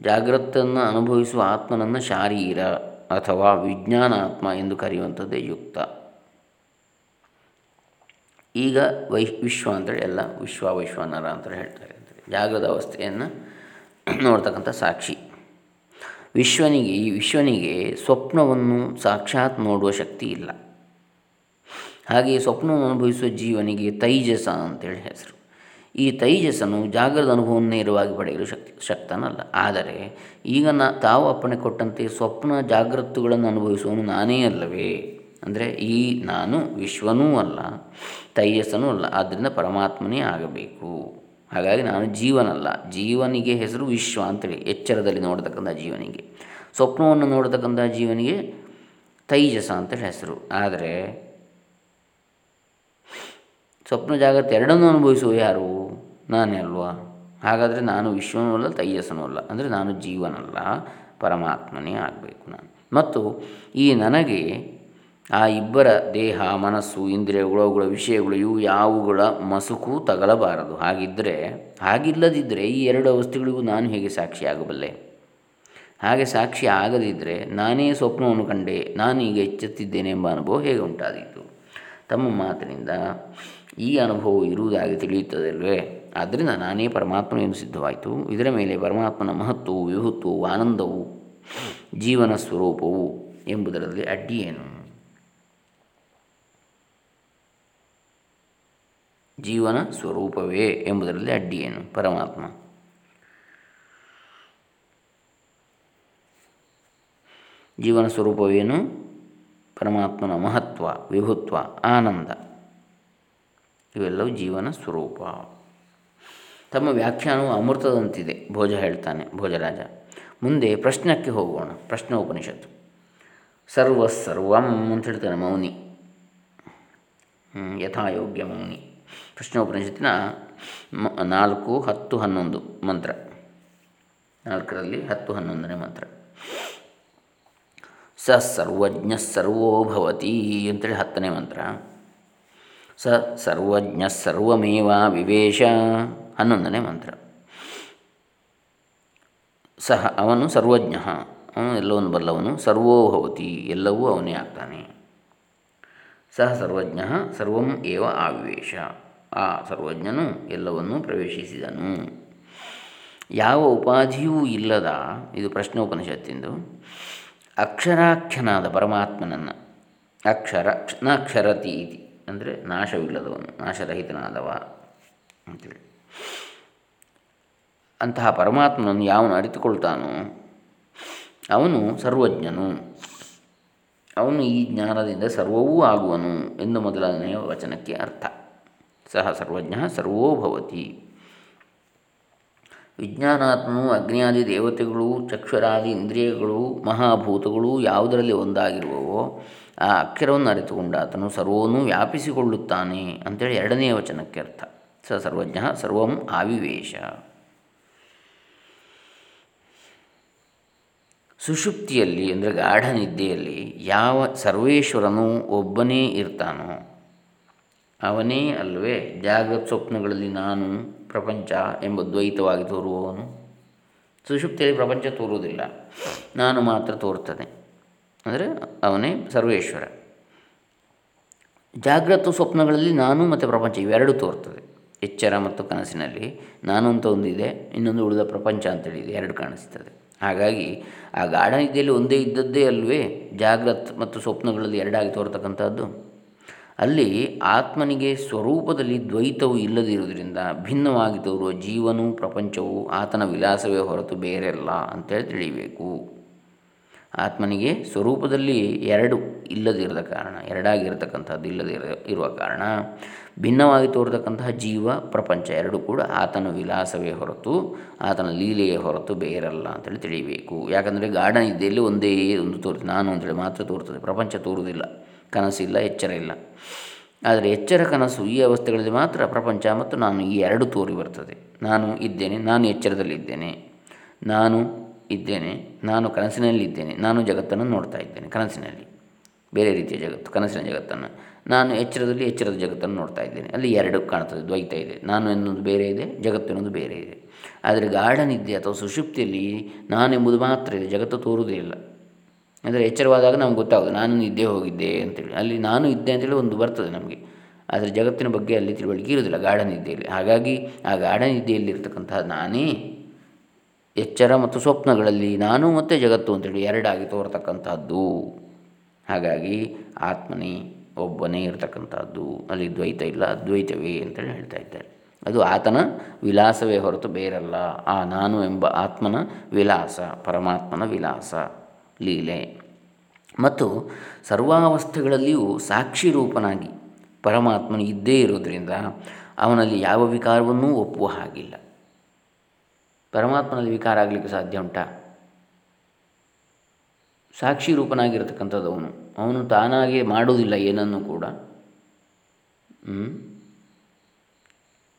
ಜಾಗ್ರತನ್ನು ಅನುಭವಿಸುವ ಆತ್ಮನನ್ನು ಶಾರೀರ ಅಥವಾ ವಿಜ್ಞಾನಾತ್ಮ ಎಂದು ಕರೆಯುವಂಥದ್ದೇ ಯುಕ್ತ. ಈಗ ವೈ ವಿಶ್ವ ಅಂತೇಳಿ ಎಲ್ಲ ವಿಶ್ವ ವೈಶ್ವಾನರ ಅಂತ ಹೇಳ್ತಾರೆ ಅಂತೇಳಿ ಜಾಗೃತ ಅವಸ್ಥೆಯನ್ನು ನೋಡ್ತಕ್ಕಂಥ ಸಾಕ್ಷಿ. ವಿಶ್ವನಿಗೆ ಈ ವಿಶ್ವನಿಗೆ ಸ್ವಪ್ನವನ್ನು ಸಾಕ್ಷಾತ್ ನೋಡುವ ಶಕ್ತಿ ಇಲ್ಲ. ಹಾಗೆಯೇ ಸ್ವಪ್ನ ಅನುಭವಿಸುವ ಜೀವನಿಗೆ ತೈಜಸ ಅಂತೇಳಿ ಹೆಸರು. ಈ ತೈಜಸ್ಸನ್ನು ಜಾಗೃತ ಅನುಭವವನ್ನು ನೇರವಾಗಿ ಪಡೆಯಲು ಶಕ್ತಿ, ಶಕ್ತನಲ್ಲ. ಆದರೆ ಈಗ ನಾ, ತಾವು ಅಪ್ಪಣೆ ಕೊಟ್ಟಂತೆ ಸ್ವಪ್ನ ಜಾಗೃತಗಳನ್ನು ಅನುಭವಿಸುವನು ನಾನೇ ಅಲ್ಲವೇ? ಅಂದರೆ ಈ ನಾನು ವಿಶ್ವನೂ ಅಲ್ಲ ತೈಜಸ್ಸನೂ ಅಲ್ಲ. ಆದ್ದರಿಂದ ಪರಮಾತ್ಮನೇ ಆಗಬೇಕು. ಹಾಗಾಗಿ ನಾನು ಜೀವನಲ್ಲ. ಜೀವನಿಗೆ ಹೆಸರು ವಿಶ್ವ ಅಂತೇಳಿ ಎಚ್ಚರದಲ್ಲಿ ನೋಡತಕ್ಕಂಥ ಜೀವನಿಗೆ. ಸ್ವಪ್ನವನ್ನು ನೋಡತಕ್ಕಂಥ ಜೀವನಿಗೆ ತೈಜಸ ಅಂತೇಳಿ ಹೆಸರು. ಆದರೆ ಸ್ವಪ್ನ ಜಾಗ್ರತೆ ಎರಡನ್ನೂ ಅನುಭವಿಸುವ ಯಾರು? ನಾನೇ ಅಲ್ವಾ? ಹಾಗಾದರೆ ನಾನು ವಿಶ್ವನೂ ಅಲ್ಲ, ತೈಯಸನೂ ಅಲ್ಲ. ಅಂದರೆ ನಾನು ಜೀವನಲ್ಲ, ಪರಮಾತ್ಮನೇ ಆಗಬೇಕು ನಾನು. ಮತ್ತು ಈ ನನಗೆ ಆ ಇಬ್ಬರ ದೇಹ, ಮನಸ್ಸು ಇಂದ್ರಿಯಗಳು ಅವುಗಳ ವಿಷಯಗಳು, ಇವು ಯಾವುಗಳ ಮಸುಕು ತಗಲಬಾರದು. ಹಾಗಿದ್ದರೆ ಹಾಗಿಲ್ಲದಿದ್ದರೆ ಈ ಎರಡು ಅವಸ್ಥೆಗಳಿಗೂ ನಾನು ಹೇಗೆ ಸಾಕ್ಷಿಯಾಗಬಲ್ಲೆ ಹಾಗೆ ಸಾಕ್ಷಿ ಆಗದಿದ್ದರೆ ನಾನೇ ಸ್ವಪ್ನವನ್ನು ಕಂಡೆ, ನಾನು ಈಗ ಎಚ್ಚೆತ್ತಿದ್ದೇನೆ ಎಂಬ ಅನುಭವ ಹೇಗೆ ಉಂಟಾದೀತು? ತಮ್ಮ ಮಾತಿನಿಂದ ಈ ಅನುಭವ ಇರುವುದಾಗಿ ತಿಳಿಯುತ್ತದಲ್ವೇ ಆದ್ದರಿಂದ ನಾನೇ ಪರಮಾತ್ಮ ಎಂದು ಸಿದ್ಧವಾಯಿತು. ಇದರ ಮೇಲೆ ಪರಮಾತ್ಮನ ಮಹತ್ವವು ವಿಹುತ್ವವು ಆನಂದವು, ಜೀವನ ಸ್ವರೂಪವು ಎಂಬುದರಲ್ಲಿ ಅಡ್ಡಿಯೇನು ಜೀವನ ಸ್ವರೂಪವೇ ಎಂಬುದರಲ್ಲಿ ಅಡ್ಡಿಯೇನು ಪರಮಾತ್ಮ. ಜೀವನ ಸ್ವರೂಪವೇನು? ಪರಮಾತ್ಮನ ಮಹತ್ವ ವಿಭುತ್ವ ಆನಂದ. ಇವೆಲ್ಲವೂ ಜೀವನ ಸ್ವರೂಪ. ತಮ್ಮ ವ್ಯಾಖ್ಯಾನವು ಅಮೃತದಂತಿದೆ, ಭೋಜ ಹೇಳ್ತಾನೆ, ಭೋಜರಾಜ. ಮುಂದೆ ಪ್ರಶ್ನಕ್ಕೆ ಹೋಗೋಣ, ಪ್ರಶ್ನೋಪನಿಷತ್ತು. ಸರ್ವಸರ್ವಂ ಅಂತ ಹೇಳ್ತಾನೆ ಮೌನಿ. ಯಥಾಯೋಗ್ಯ ಮೌನಿ. ಪ್ರಶ್ನೋಪನಿಷತ್ತಿನ ನಾಲ್ಕು, ಹತ್ತು, ಹನ್ನೊಂದು ಮಂತ್ರ. ನಾಲ್ಕರಲ್ಲಿ ಹತ್ತು, ಹನ್ನೊಂದನೇ ಮಂತ್ರ. ಸ ಸರ್ವಜ್ಞ ಸರ್ವೋ ಭವತಿ ಅಂತೇಳಿ ಹತ್ತನೇ ಮಂತ್ರ. ಸ ಸರ್ವಜ್ಞ ಸರ್ವಮೇವ ವಿವೇಶ ಹನ್ನೊಂದನೇ ಮಂತ್ರ. ಸಹ ಅವನು ಸರ್ವಜ್ಞ ಎಲ್ಲವನ್ನು ಬಲ್ಲವನು ಸರ್ವೋಭವತಿ ಎಲ್ಲವೂ ಅವನೇ ಆಗ್ತಾನೆ. ಸಹ ಸರ್ವಜ್ಞ, ಸರ್ವಂ ಏವ ಆವಿವೇಶ ಆ ಸರ್ವಜ್ಞನು ಎಲ್ಲವನ್ನೂ ಪ್ರವೇಶಿಸಿದನು. ಯಾವ ಉಪಾಧಿಯೂ ಇಲ್ಲದ, ಇದು ಪ್ರಶ್ನೋಪನಿಷತ್ತಿಂದು, ಅಕ್ಷರಾಖ್ಯನಾದ ಪರಮಾತ್ಮನನ್ನು, ಅಕ್ಷರ ನಾಕ್ಷರತಿ ಇತಿ ಅಂದರೆ ನಾಶವಿಲ್ಲದವನು, ನಾಶರಹಿತನಾದವ ಅಂತೇಳಿ. ಅಂತಹ ಪರಮಾತ್ಮನನ್ನು ಯಾವನು ಅರಿತುಕೊಳ್ತಾನೋ, ಅವನು ಸರ್ವಜ್ಞನು. ಅವನು ಈ ಜ್ಞಾನದಿಂದ ಸರ್ವವೂ ಆಗುವನು ಎಂದು ಮೊದಲನೆಯ ವಚನಕ್ಕೆ ಅರ್ಥ. ಸಹ ಸರ್ವಜ್ಞ ಸರ್ವೋಭವತಿ ವಿಜ್ಞಾನಾತ್ಮನು, ಅಗ್ನಿಯಾದಿ ದೇವತೆಗಳು, ಚಕ್ಷುರಾದಿ ಇಂದ್ರಿಯಗಳು, ಮಹಾಭೂತಗಳು ಯಾವುದರಲ್ಲಿ ಒಂದಾಗಿರುವವೋ ಆ ಅಕ್ಷರವನ್ನು ಅರಿತುಕೊಂಡ ಆತನು ಸರ್ವನೂ ವ್ಯಾಪಿಸಿಕೊಳ್ಳುತ್ತಾನೆ ಅಂತೇಳಿ ಎರಡನೇ ವಚನಕ್ಕೆ ಅರ್ಥ. ಸ ಸರ್ವಜ್ಞ ಸರ್ವಂ ಆವಿವೇಶ. ಸುಷುಪ್ತಿಯಲ್ಲಿ ಅಂದರೆ ಗಾಢ ನಿದ್ದೆಯಲ್ಲಿ ಯಾವ ಸರ್ವೇಶ್ವರನು ಒಬ್ಬನೇ ಇರ್ತಾನೋ ಅವನೇ ಅಲ್ವೇ ಜಾಗೃತ ಸ್ವಪ್ನಗಳಲ್ಲಿ ನಾನು ಪ್ರಪಂಚ ಎಂಬ ದ್ವೈತವಾಗಿ ತೋರುವವನು. ಸುಷುಪ್ತಿಯಲ್ಲಿ ಪ್ರಪಂಚ ತೋರುವುದಿಲ್ಲ. ನಾನು ಮಾತ್ರ ತೋರ್ತದೆ. ಅಂದರೆ ಅವನೇ ಸರ್ವೇಶ್ವರ. ಜಾಗ್ರತ ಸ್ವಪ್ನಗಳಲ್ಲಿ ನಾನು ಮತ್ತು ಪ್ರಪಂಚ ಇವೆರಡು ತೋರ್ತದೆ. ಎಚ್ಚರ ಮತ್ತು ಕನಸಿನಲ್ಲಿ ನಾನು ಅಂತ ಒಂದಿದೆ ಇನ್ನೊಂದು ಉಳಿದ ಪ್ರಪಂಚ ಅಂತೇಳಿದೆ ಎರಡು ಕಾಣಿಸ್ತದೆ. ಹಾಗಾಗಿ ಆ ಗಾರ್ಡನ್ ನಿದ್ದೆಯಲ್ಲಿ ಒಂದೇ ಇದ್ದದ್ದೇ ಅಲ್ವೇ ಜಾಗ್ರತ್ ಮತ್ತು ಸ್ವಪ್ನಗಳಲ್ಲಿ ಎರಡಾಗಿ ತೋರ್ತಕ್ಕಂಥದ್ದು? ಅಲ್ಲಿ ಆತ್ಮನಿಗೆ ಸ್ವರೂಪದಲ್ಲಿ ದ್ವೈತವು ಇಲ್ಲದಿರುವುದರಿಂದ ಭಿನ್ನವಾಗಿ ತೋರುವ ಜೀವನು ಪ್ರಪಂಚವು ಆತನ ವಿಲಾಸವೇ ಹೊರತು ಬೇರೆಲ್ಲ ಅಂತೇಳಿ ತಿಳಿಯಬೇಕು. ಆತ್ಮನಿಗೆ ಸ್ವರೂಪದಲ್ಲಿ ಎರಡು ಇಲ್ಲದಿರದ ಕಾರಣ, ಎರಡಾಗಿರತಕ್ಕಂಥದ್ದು ಇಲ್ಲದೇ ಇರುವ ಕಾರಣ, ಭಿನ್ನವಾಗಿ ತೋರತಕ್ಕಂತಹ ಜೀವ, ಪ್ರಪಂಚ ಎರಡೂ ಕೂಡ ಆತನ ವಿಲಾಸವೇ ಹೊರತು, ಆತನ ಲೀಲೆಯೇ ಹೊರತು ಬೇರಲ್ಲ ಅಂತೇಳಿ ತಿಳಿಯಬೇಕು ಯಾಕಂದರೆ ಗಾರ್ಡನ್ ಇದ್ದಲ್ಲಿ ಒಂದೇ ಒಂದು ತೋರ್ತದೆ ನಾನು ಅಂತೇಳಿ ಮಾತ್ರ ತೋರ್ತದೆ, ಪ್ರಪಂಚ ತೋರುವುದಿಲ್ಲ ಕನಸಿಲ್ಲ ಎಚ್ಚರ ಇಲ್ಲ. ಆದರೆ ಎಚ್ಚರ, ಕನಸು ಈ ಅವಸ್ಥೆಗಳಲ್ಲಿ ಮಾತ್ರ ಪ್ರಪಂಚ ಮತ್ತು ನಾನು ಈ ಎರಡು ತೋರಿ ಬರ್ತದೆ. ನಾನು ಇದ್ದೇನೆ, ನಾನು ಎಚ್ಚರದಲ್ಲಿದ್ದೇನೆ. ನಾನು ಇದ್ದೇನೆ, ನಾನು ಕನಸಿನಲ್ಲಿದ್ದೇನೆ, ನಾನು ಜಗತ್ತನ್ನು ನೋಡ್ತಾ ಇದ್ದೇನೆ ಕನಸಿನಲ್ಲಿ. ಬೇರೆ ರೀತಿಯ ಜಗತ್ತು, ಕನಸಿನ ಜಗತ್ತನ್ನು. ನಾನು ಎಚ್ಚರದಲ್ಲಿ ಎಚ್ಚರದ ಜಗತ್ತನ್ನು ನೋಡ್ತಾ ಇದ್ದೇನೆ. ಅಲ್ಲಿ ಎರಡು ಕಾಣ್ತದೆ ದ್ವೈತ ಇದೆ. ನಾನು ಎನ್ನುವುದು ಬೇರೆ ಇದೆ, ಜಗತ್ತು ಎನ್ನುವುದು ಬೇರೆ ಇದೆ. ಆದರೆ ಗಾಢ ನಿದ್ದೆ ಅಥವಾ ಸುಷುಪ್ತಿಯಲ್ಲಿ ನಾನೆಂಬುದು ಮಾತ್ರ ಇದೆ, ಜಗತ್ತು ತೋರುವುದೇ ಇಲ್ಲ. ಅಂದರೆ ಎಚ್ಚರವಾದಾಗ ನಮ್ಗೆ ಗೊತ್ತಾಗೋದು ನಾನು ನಿದ್ದೆ ಹೋಗಿದ್ದೆ ಅಂತೇಳಿ. ಅಲ್ಲಿ ನಾನು ಇದ್ದೆ ಅಂತೇಳಿ ಒಂದು ಬರ್ತದೆ ನಮಗೆ. ಆದರೆ ಜಗತ್ತಿನ ಬಗ್ಗೆ ಅಲ್ಲಿ ತಿಳುವಳಿಕೆ ಇರುವುದಿಲ್ಲ ಗಾಢ ನಿದ್ದೆಯಲ್ಲಿ ಹಾಗಾಗಿ ಆ ಗಾಢ ನಿದ್ದೆಯಲ್ಲಿರ್ತಕ್ಕಂತಹ ನಾನೇ ಎಚ್ಚರ ಮತ್ತು ಸ್ವಪ್ನಗಳಲ್ಲಿ ನಾನು ಮತ್ತು ಜಗತ್ತು ಅಂತೇಳಿ ಎರಡಾಗಿ ತೋರ್ತಕ್ಕಂಥದ್ದು. ಹಾಗಾಗಿ ಆತ್ಮನೇ ಒಬ್ಬನೇ ಇರತಕ್ಕಂಥದ್ದು. ಅಲ್ಲಿ ದ್ವೈತ ಇಲ್ಲ ಅದ್ವೈತವೇ ಅಂತೇಳಿ ಹೇಳ್ತಾ ಇದ್ದಾರೆ. ಅದು ಆತನ ವಿಲಾಸವೇ ಹೊರತು ಬೇರಲ್ಲ. ಆ ನಾನು ಎಂಬ ಆತ್ಮನ ವಿಲಾಸ, ಪರಮಾತ್ಮನ ವಿಲಾಸ, ಲೀಲೆ. ಮತ್ತು ಸರ್ವಾವಸ್ಥೆಗಳಲ್ಲಿಯೂ ಸಾಕ್ಷಿ ರೂಪನಾಗಿ ಪರಮಾತ್ಮನು ಇದ್ದೇ ಇರೋದರಿಂದ ಅವನಲ್ಲಿ ಯಾವ ವಿಕಾರವನ್ನೂ ಒಪ್ಪುವ ಹಾಗಿಲ್ಲ. ಪರಮಾತ್ಮನಲ್ಲಿ ವಿಕಾರ ಆಗಲಿಕ್ಕೆ ಸಾಧ್ಯ ಉಂಟಾ? ಸಾಕ್ಷಿ ರೂಪನಾಗಿರತಕ್ಕಂಥದ್ದು ಅವನು. ಅವನು ತಾನಾಗಿ ಮಾಡುವುದಿಲ್ಲ ಏನನ್ನು ಕೂಡ.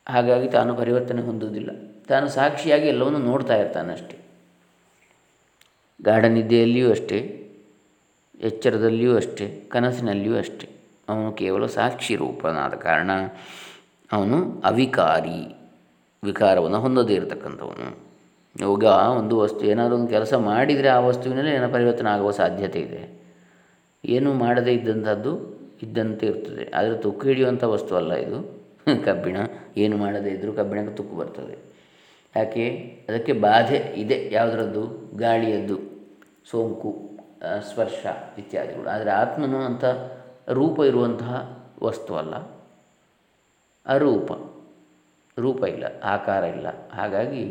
ಹಾಗಾಗಿ ತಾನು ಪರಿವರ್ತನೆ ಹೊಂದುವುದಿಲ್ಲ. ತಾನು ಸಾಕ್ಷಿಯಾಗಿ ಎಲ್ಲವನ್ನು ನೋಡ್ತಾ ಇರ್ತಾನೆ ಅಷ್ಟೇ. ಗಾಢ ನಿದ್ದೆಯಲ್ಲಿಯೂ ಅಷ್ಟೇ, ಎಚ್ಚರದಲ್ಲಿಯೂ ಅಷ್ಟೇ, ಕನಸಿನಲ್ಲಿಯೂ ಅಷ್ಟೇ. ಅವನು ಕೇವಲ ಸಾಕ್ಷಿ ರೂಪನಾದ ಕಾರಣ ಅವನು ಅವಿಕಾರಿ. ವಿಕಾರವನ್ನು ಹೊಂದದೇ ಇರತಕ್ಕಂಥವನು. ಯೋಗ ಒಂದು ವಸ್ತು, ಏನಾದರೂ ಒಂದು ಕೆಲಸ ಮಾಡಿದರೆ ಆ ವಸ್ತುವಿನಲ್ಲಿ ಏನೋ ಪರಿವರ್ತನೆ ಆಗುವ ಸಾಧ್ಯತೆ ಇದೆ. ಏನು ಮಾಡದೇ ಇದ್ದಂಥದ್ದು ಇದ್ದಂತೆ ಇರ್ತದೆ. ಆದರೆ ತುಕ್ಕು ಹಿಡಿಯುವಂಥ ವಸ್ತು ಅಲ್ಲ ಇದು. ಕಬ್ಬಿಣ, ಏನು ಮಾಡದೇ ಇದ್ದರೂ ಕಬ್ಬಿಣಕ್ಕೆ ತುಕ್ಕು ಬರ್ತದೆ. ಯಾಕೆ? ಅದಕ್ಕೆ ಬಾಧೆ ಇದೆ, ಯಾವುದರದ್ದು? ಗಾಳಿಯದ್ದು, ಸೋಂಕು ಸ್ಪರ್ಶ ಇತ್ಯಾದಿಗಳು. ಆದರೆ ಆತ್ಮನು ಅಂಥ ರೂಪ ಇರುವಂತಹ ವಸ್ತು ಅಲ್ಲ. ಅರೂಪ. ರೂಪ ಇಲ್ಲ, ಆಕಾರ ಇಲ್ಲ. ಹಾಗಾಗಿ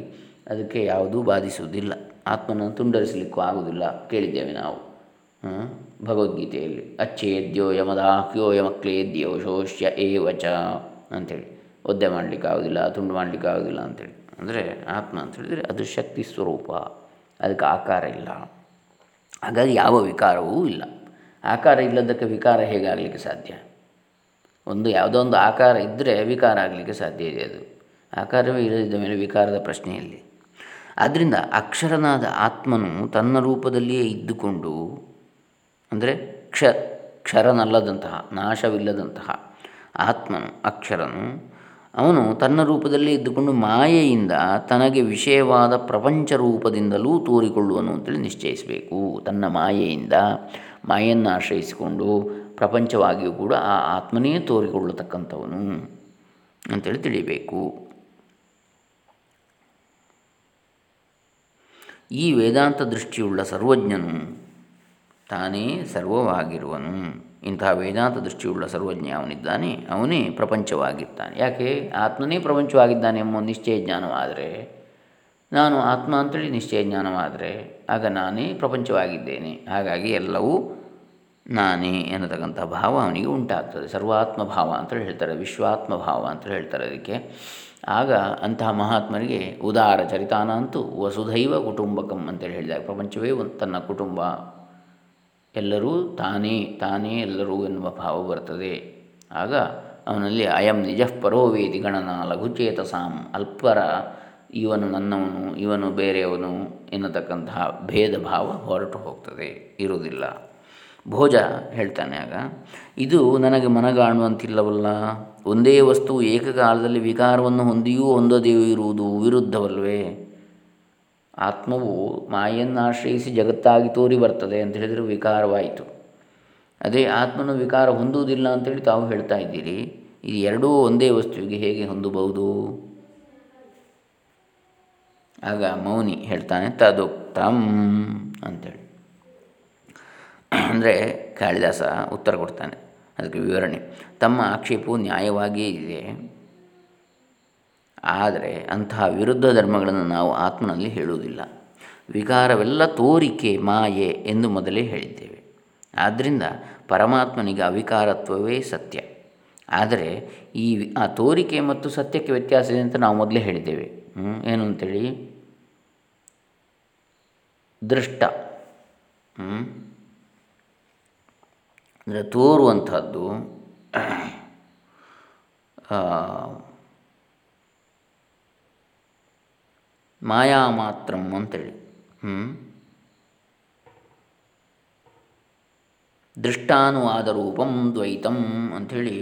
ಅದಕ್ಕೆ ಯಾವುದೂ ಬಾಧಿಸುವುದಿಲ್ಲ. ಆತ್ಮನನ್ನು ತುಂಡರಿಸಲಿಕ್ಕೂ ಆಗುವುದಿಲ್ಲ ಕೇಳಿದ್ದೇವೆ ನಾವು. ಭಗವದ್ಗೀತೆಯಲ್ಲಿ, ಅಚ್ಚೇದ್ಯೋ ಯಮದಾಕ್ಯೋ ಯಮಕ್ಲೇದ್ಯೋ ಶೋಷ್ಯ ಏವಚ ಅಂಥೇಳಿ ಒದ್ದೆ ಮಾಡಲಿಕ್ಕೆ ಆಗೋದಿಲ್ಲ ತುಂಡು ಮಾಡಲಿಕ್ಕೆ ಆಗೋದಿಲ್ಲ ಅಂಥೇಳಿ ಅಂದರೆ ಆತ್ಮ ಅಂತ ಹೇಳಿದರೆ ಅದು ಶಕ್ತಿ ಸ್ವರೂಪ, ಅದಕ್ಕೆ ಆಕಾರ ಇಲ್ಲ. ಹಾಗಾಗಿ ಯಾವ ವಿಕಾರವೂ ಇಲ್ಲ. ಆಕಾರ ಇಲ್ಲದಕ್ಕೆ ವಿಕಾರ ಹೇಗಾಗಲಿಕ್ಕೆ ಸಾಧ್ಯ? ಒಂದು ಯಾವುದೋ ಒಂದು ಆಕಾರ ಇದ್ದರೆ ವಿಕಾರ ಆಗಲಿಕ್ಕೆ ಸಾಧ್ಯ ಇದೆ ಅದು. ಆಕಾರವೇ ಇಲ್ಲದಿದ್ದ ಮೇಲೆ ವಿಕಾರದ ಪ್ರಶ್ನೆಯಲ್ಲಿ ಆದ್ದರಿಂದ ಅಕ್ಷರನಾದ ಆತ್ಮನು ತನ್ನ ರೂಪದಲ್ಲಿಯೇ ಇದ್ದುಕೊಂಡು, ಅಂದರೆ ಕ್ಷ, ಕ್ಷರನಲ್ಲದಂತಹ, ನಾಶವಿಲ್ಲದಂತಹ ಆತ್ಮನು, ಅಕ್ಷರನು, ಅವನು ತನ್ನ ರೂಪದಲ್ಲೇ ಇದ್ದುಕೊಂಡು ಮಾಯೆಯಿಂದ ತನಗೆ ವಿಷಯವಾದ ಪ್ರಪಂಚ ರೂಪದಿಂದಲೂ ತೋರಿಕೊಳ್ಳುವನು ಅಂತೇಳಿ ನಿಶ್ಚಯಿಸಬೇಕು. ತನ್ನ ಮಾಯೆಯಿಂದ ಮಾಯನ್ನು ಆಶ್ರಯಿಸಿಕೊಂಡು ಪ್ರಪಂಚವಾಗಿಯೂ ಕೂಡ ಆ ಆತ್ಮನೇ ತೋರಿಕೊಳ್ಳತಕ್ಕಂಥವನು ಅಂತೇಳಿ ತಿಳಿಬೇಕು. ಈ ವೇದಾಂತ ದೃಷ್ಟಿಯುಳ್ಳ ಸರ್ವಜ್ಞನು ತಾನೇ ಸರ್ವವಾಗಿರುವನು. ಇಂತಹ ವೇದಾಂತ ದೃಷ್ಟಿಯುಳ್ಳ ಸರ್ವಜ್ಞ ಅವನಿದ್ದಾನೆ, ಅವನೇ ಪ್ರಪಂಚವಾಗಿರ್ತಾನೆ. ಯಾಕೆ? ಆತ್ಮನೇ ಪ್ರಪಂಚವಾಗಿದ್ದಾನೆ ಎಂಬ ನಿಶ್ಚಯ ಜ್ಞಾನವಾದರೆ, ನಾನು ಆತ್ಮ ಅಂತೇಳಿ ನಿಶ್ಚಯ ಜ್ಞಾನವಾದರೆ, ಆಗ ನಾನೇ ಪ್ರಪಂಚವಾಗಿದ್ದೇನೆ. ಹಾಗಾಗಿ ಎಲ್ಲವೂ ನಾನೇ ಎನ್ನತಕ್ಕಂಥ ಭಾವ ಅವನಿಗೆ ಉಂಟಾಗ್ತದೆ. ಸರ್ವಾತ್ಮ ಭಾವ ಅಂತೇಳಿ ಹೇಳ್ತಾರೆ ವಿಶ್ವಾತ್ಮ ಭಾವ ಅಂತ ಹೇಳ್ತಾರೆ ಅದಕ್ಕೆ. ಆಗ ಅಂತಹ ಮಹಾತ್ಮರಿಗೆ ಉದಾರ ಚರಿತಾನ ಅಂತೂ ವಸುಧೈವ ಕುಟುಂಬಕಂ ಅಂತೇಳಿ ಹೇಳಿದಾಗ ಪ್ರಪಂಚವೇ ಒಂದು ತನ್ನ ಕುಟುಂಬ. ಎಲ್ಲರೂ ತಾನೇ ತಾನೇ ಎಲ್ಲರೂ ಎನ್ನುವ ಭಾವ ಬರ್ತದೆ. ಆಗ ಅವನಲ್ಲಿ ಅಯಂ ನಿಜಃ ಪರೋವೇದಿ ಗಣನ ಲಘುಚೇತಸಾಂ ಅಲ್ಪರ ಇವನು ನನ್ನವನು, ಇವನು ಬೇರೆಯವನು ಎನ್ನತಕ್ಕಂತಹ ಭೇದ ಭಾವ ಹೊರಟು ಹೋಗ್ತದೆ, ಇರುವುದಿಲ್ಲ. ಭೋಜ ಹೇಳ್ತಾನೆ ಆಗ. ಇದು ನನಗೆ ಮನಗಾಣುವಂತಿಲ್ಲವಲ್ಲ. ಒಂದೇ ವಸ್ತು ಏಕಕಾಲದಲ್ಲಿ ವಿಕಾರವನ್ನು ಹೊಂದಿಯೂ ಹೊಂದದೆಯೂ ಇರುವುದು ವಿರುದ್ಧವಲ್ವೇ? ಆತ್ಮವು ಮಾಯನ್ನು ಆಶ್ರಯಿಸಿ ಜಗತ್ತಾಗಿ ತೋರಿ ಬರ್ತದೆ ಅಂತ ಹೇಳಿದರೆ ವಿಕಾರವಾಯಿತು. ಅದೇ ಆತ್ಮನು ವಿಕಾರ ಹೊಂದುವುದಿಲ್ಲ ಅಂತೇಳಿ ತಾವು ಹೇಳ್ತಾ ಇದ್ದೀರಿ. ಇದು ಎರಡೂ ಒಂದೇ ವಸ್ತುವಿಗೆ ಹೇಗೆ ಹೊಂದಬಹುದು? ಆಗ ಮೌನಿ ಹೇಳ್ತಾನೆ, ತದುಕ್ತಂ ಅಂತೇಳಿ. ಅಂದರೆ ಕಾಳಿದಾಸ ಉತ್ತರ ಕೊಡ್ತಾನೆ. ಅದಕ್ಕೆ ವಿವರಣೆ. ತಮ್ಮ ಆಕ್ಷೇಪವು ನ್ಯಾಯವಾಗಿಯೇ ಇದೆ. ಆದರೆ ಅಂತಹ ವಿರುದ್ಧ ಧರ್ಮಗಳನ್ನು ನಾವು ಆತ್ಮನಲ್ಲಿ ಹೇಳುವುದಿಲ್ಲ. ವಿಕಾರವೆಲ್ಲ ತೋರಿಕೆ, ಮಾಯೆ ಎಂದು ಮೊದಲೇ ಹೇಳಿದ್ದೇವೆ. ಆದ್ದರಿಂದ ಪರಮಾತ್ಮನಿಗೆ ಅವಿಕಾರತ್ವವೇ ಸತ್ಯ. ಆದರೆ ಈ ಆ ತೋರಿಕೆ ಮತ್ತು ಸತ್ಯಕ್ಕೆ ವ್ಯತ್ಯಾಸ ಇದೆ ಅಂತ ನಾವು ಮೊದಲೇ ಹೇಳಿದ್ದೇವೆ. ಏನು ಅಂತೇಳಿ? ದೃಷ್ಟ. ಅಂದರೆ ತೋರುವಂಥದ್ದು ಮಾಯಾ ಮಾತ್ರಂ ಅಂತೇಳಿ. ದೃಷ್ಟಾನುವಾದ ರೂಪಂ ದ್ವೈತಂ ಅಂಥೇಳಿ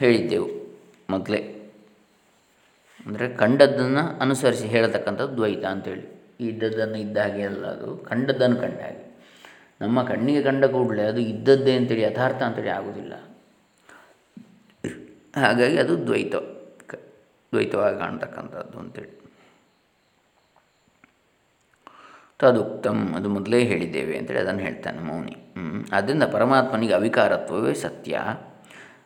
ಹೇಳಿದ್ದೆವು ಮೊದಲೇ. ಅಂದರೆ ಕಂಡದ್ದನ್ನು ಅನುಸರಿಸಿ ಹೇಳತಕ್ಕಂಥದ್ದು ದ್ವೈತ ಅಂಥೇಳಿ ಇದ್ದದ್ದನ್ನು ಇದ್ದ ಹಾಗೆ ಅಲ್ಲ ಅದು ಕಂಡದ್ದನ್ನು ಕಂಡ ಹಾಗೆ. ನಮ್ಮ ಕಣ್ಣಿಗೆ ಕಂಡ ಕೂಡಲೇ ಅದು ಇದ್ದದ್ದೇ ಅಂತೇಳಿ, ಯಥಾರ್ಥ ಅಂತೇಳಿ ಆಗುವುದಿಲ್ಲ. ಹಾಗಾಗಿ ಅದು ದ್ವೈತ ದ್ವೈತವಾಗಿ ಕಾಣ್ತಕ್ಕಂಥದ್ದು ಅಂತೇಳಿ. ತದುಕ್ತಂ, ಅದು ಮೊದಲೇ ಹೇಳಿದ್ದೇವೆ ಅಂತೇಳಿ ಅದನ್ನು ಹೇಳ್ತಾನೆ ಮೌನಿ. ಅದರಿಂದ ಪರಮಾತ್ಮನಿಗೆ ಅವಿಕಾರತ್ವವೇ ಸತ್ಯ.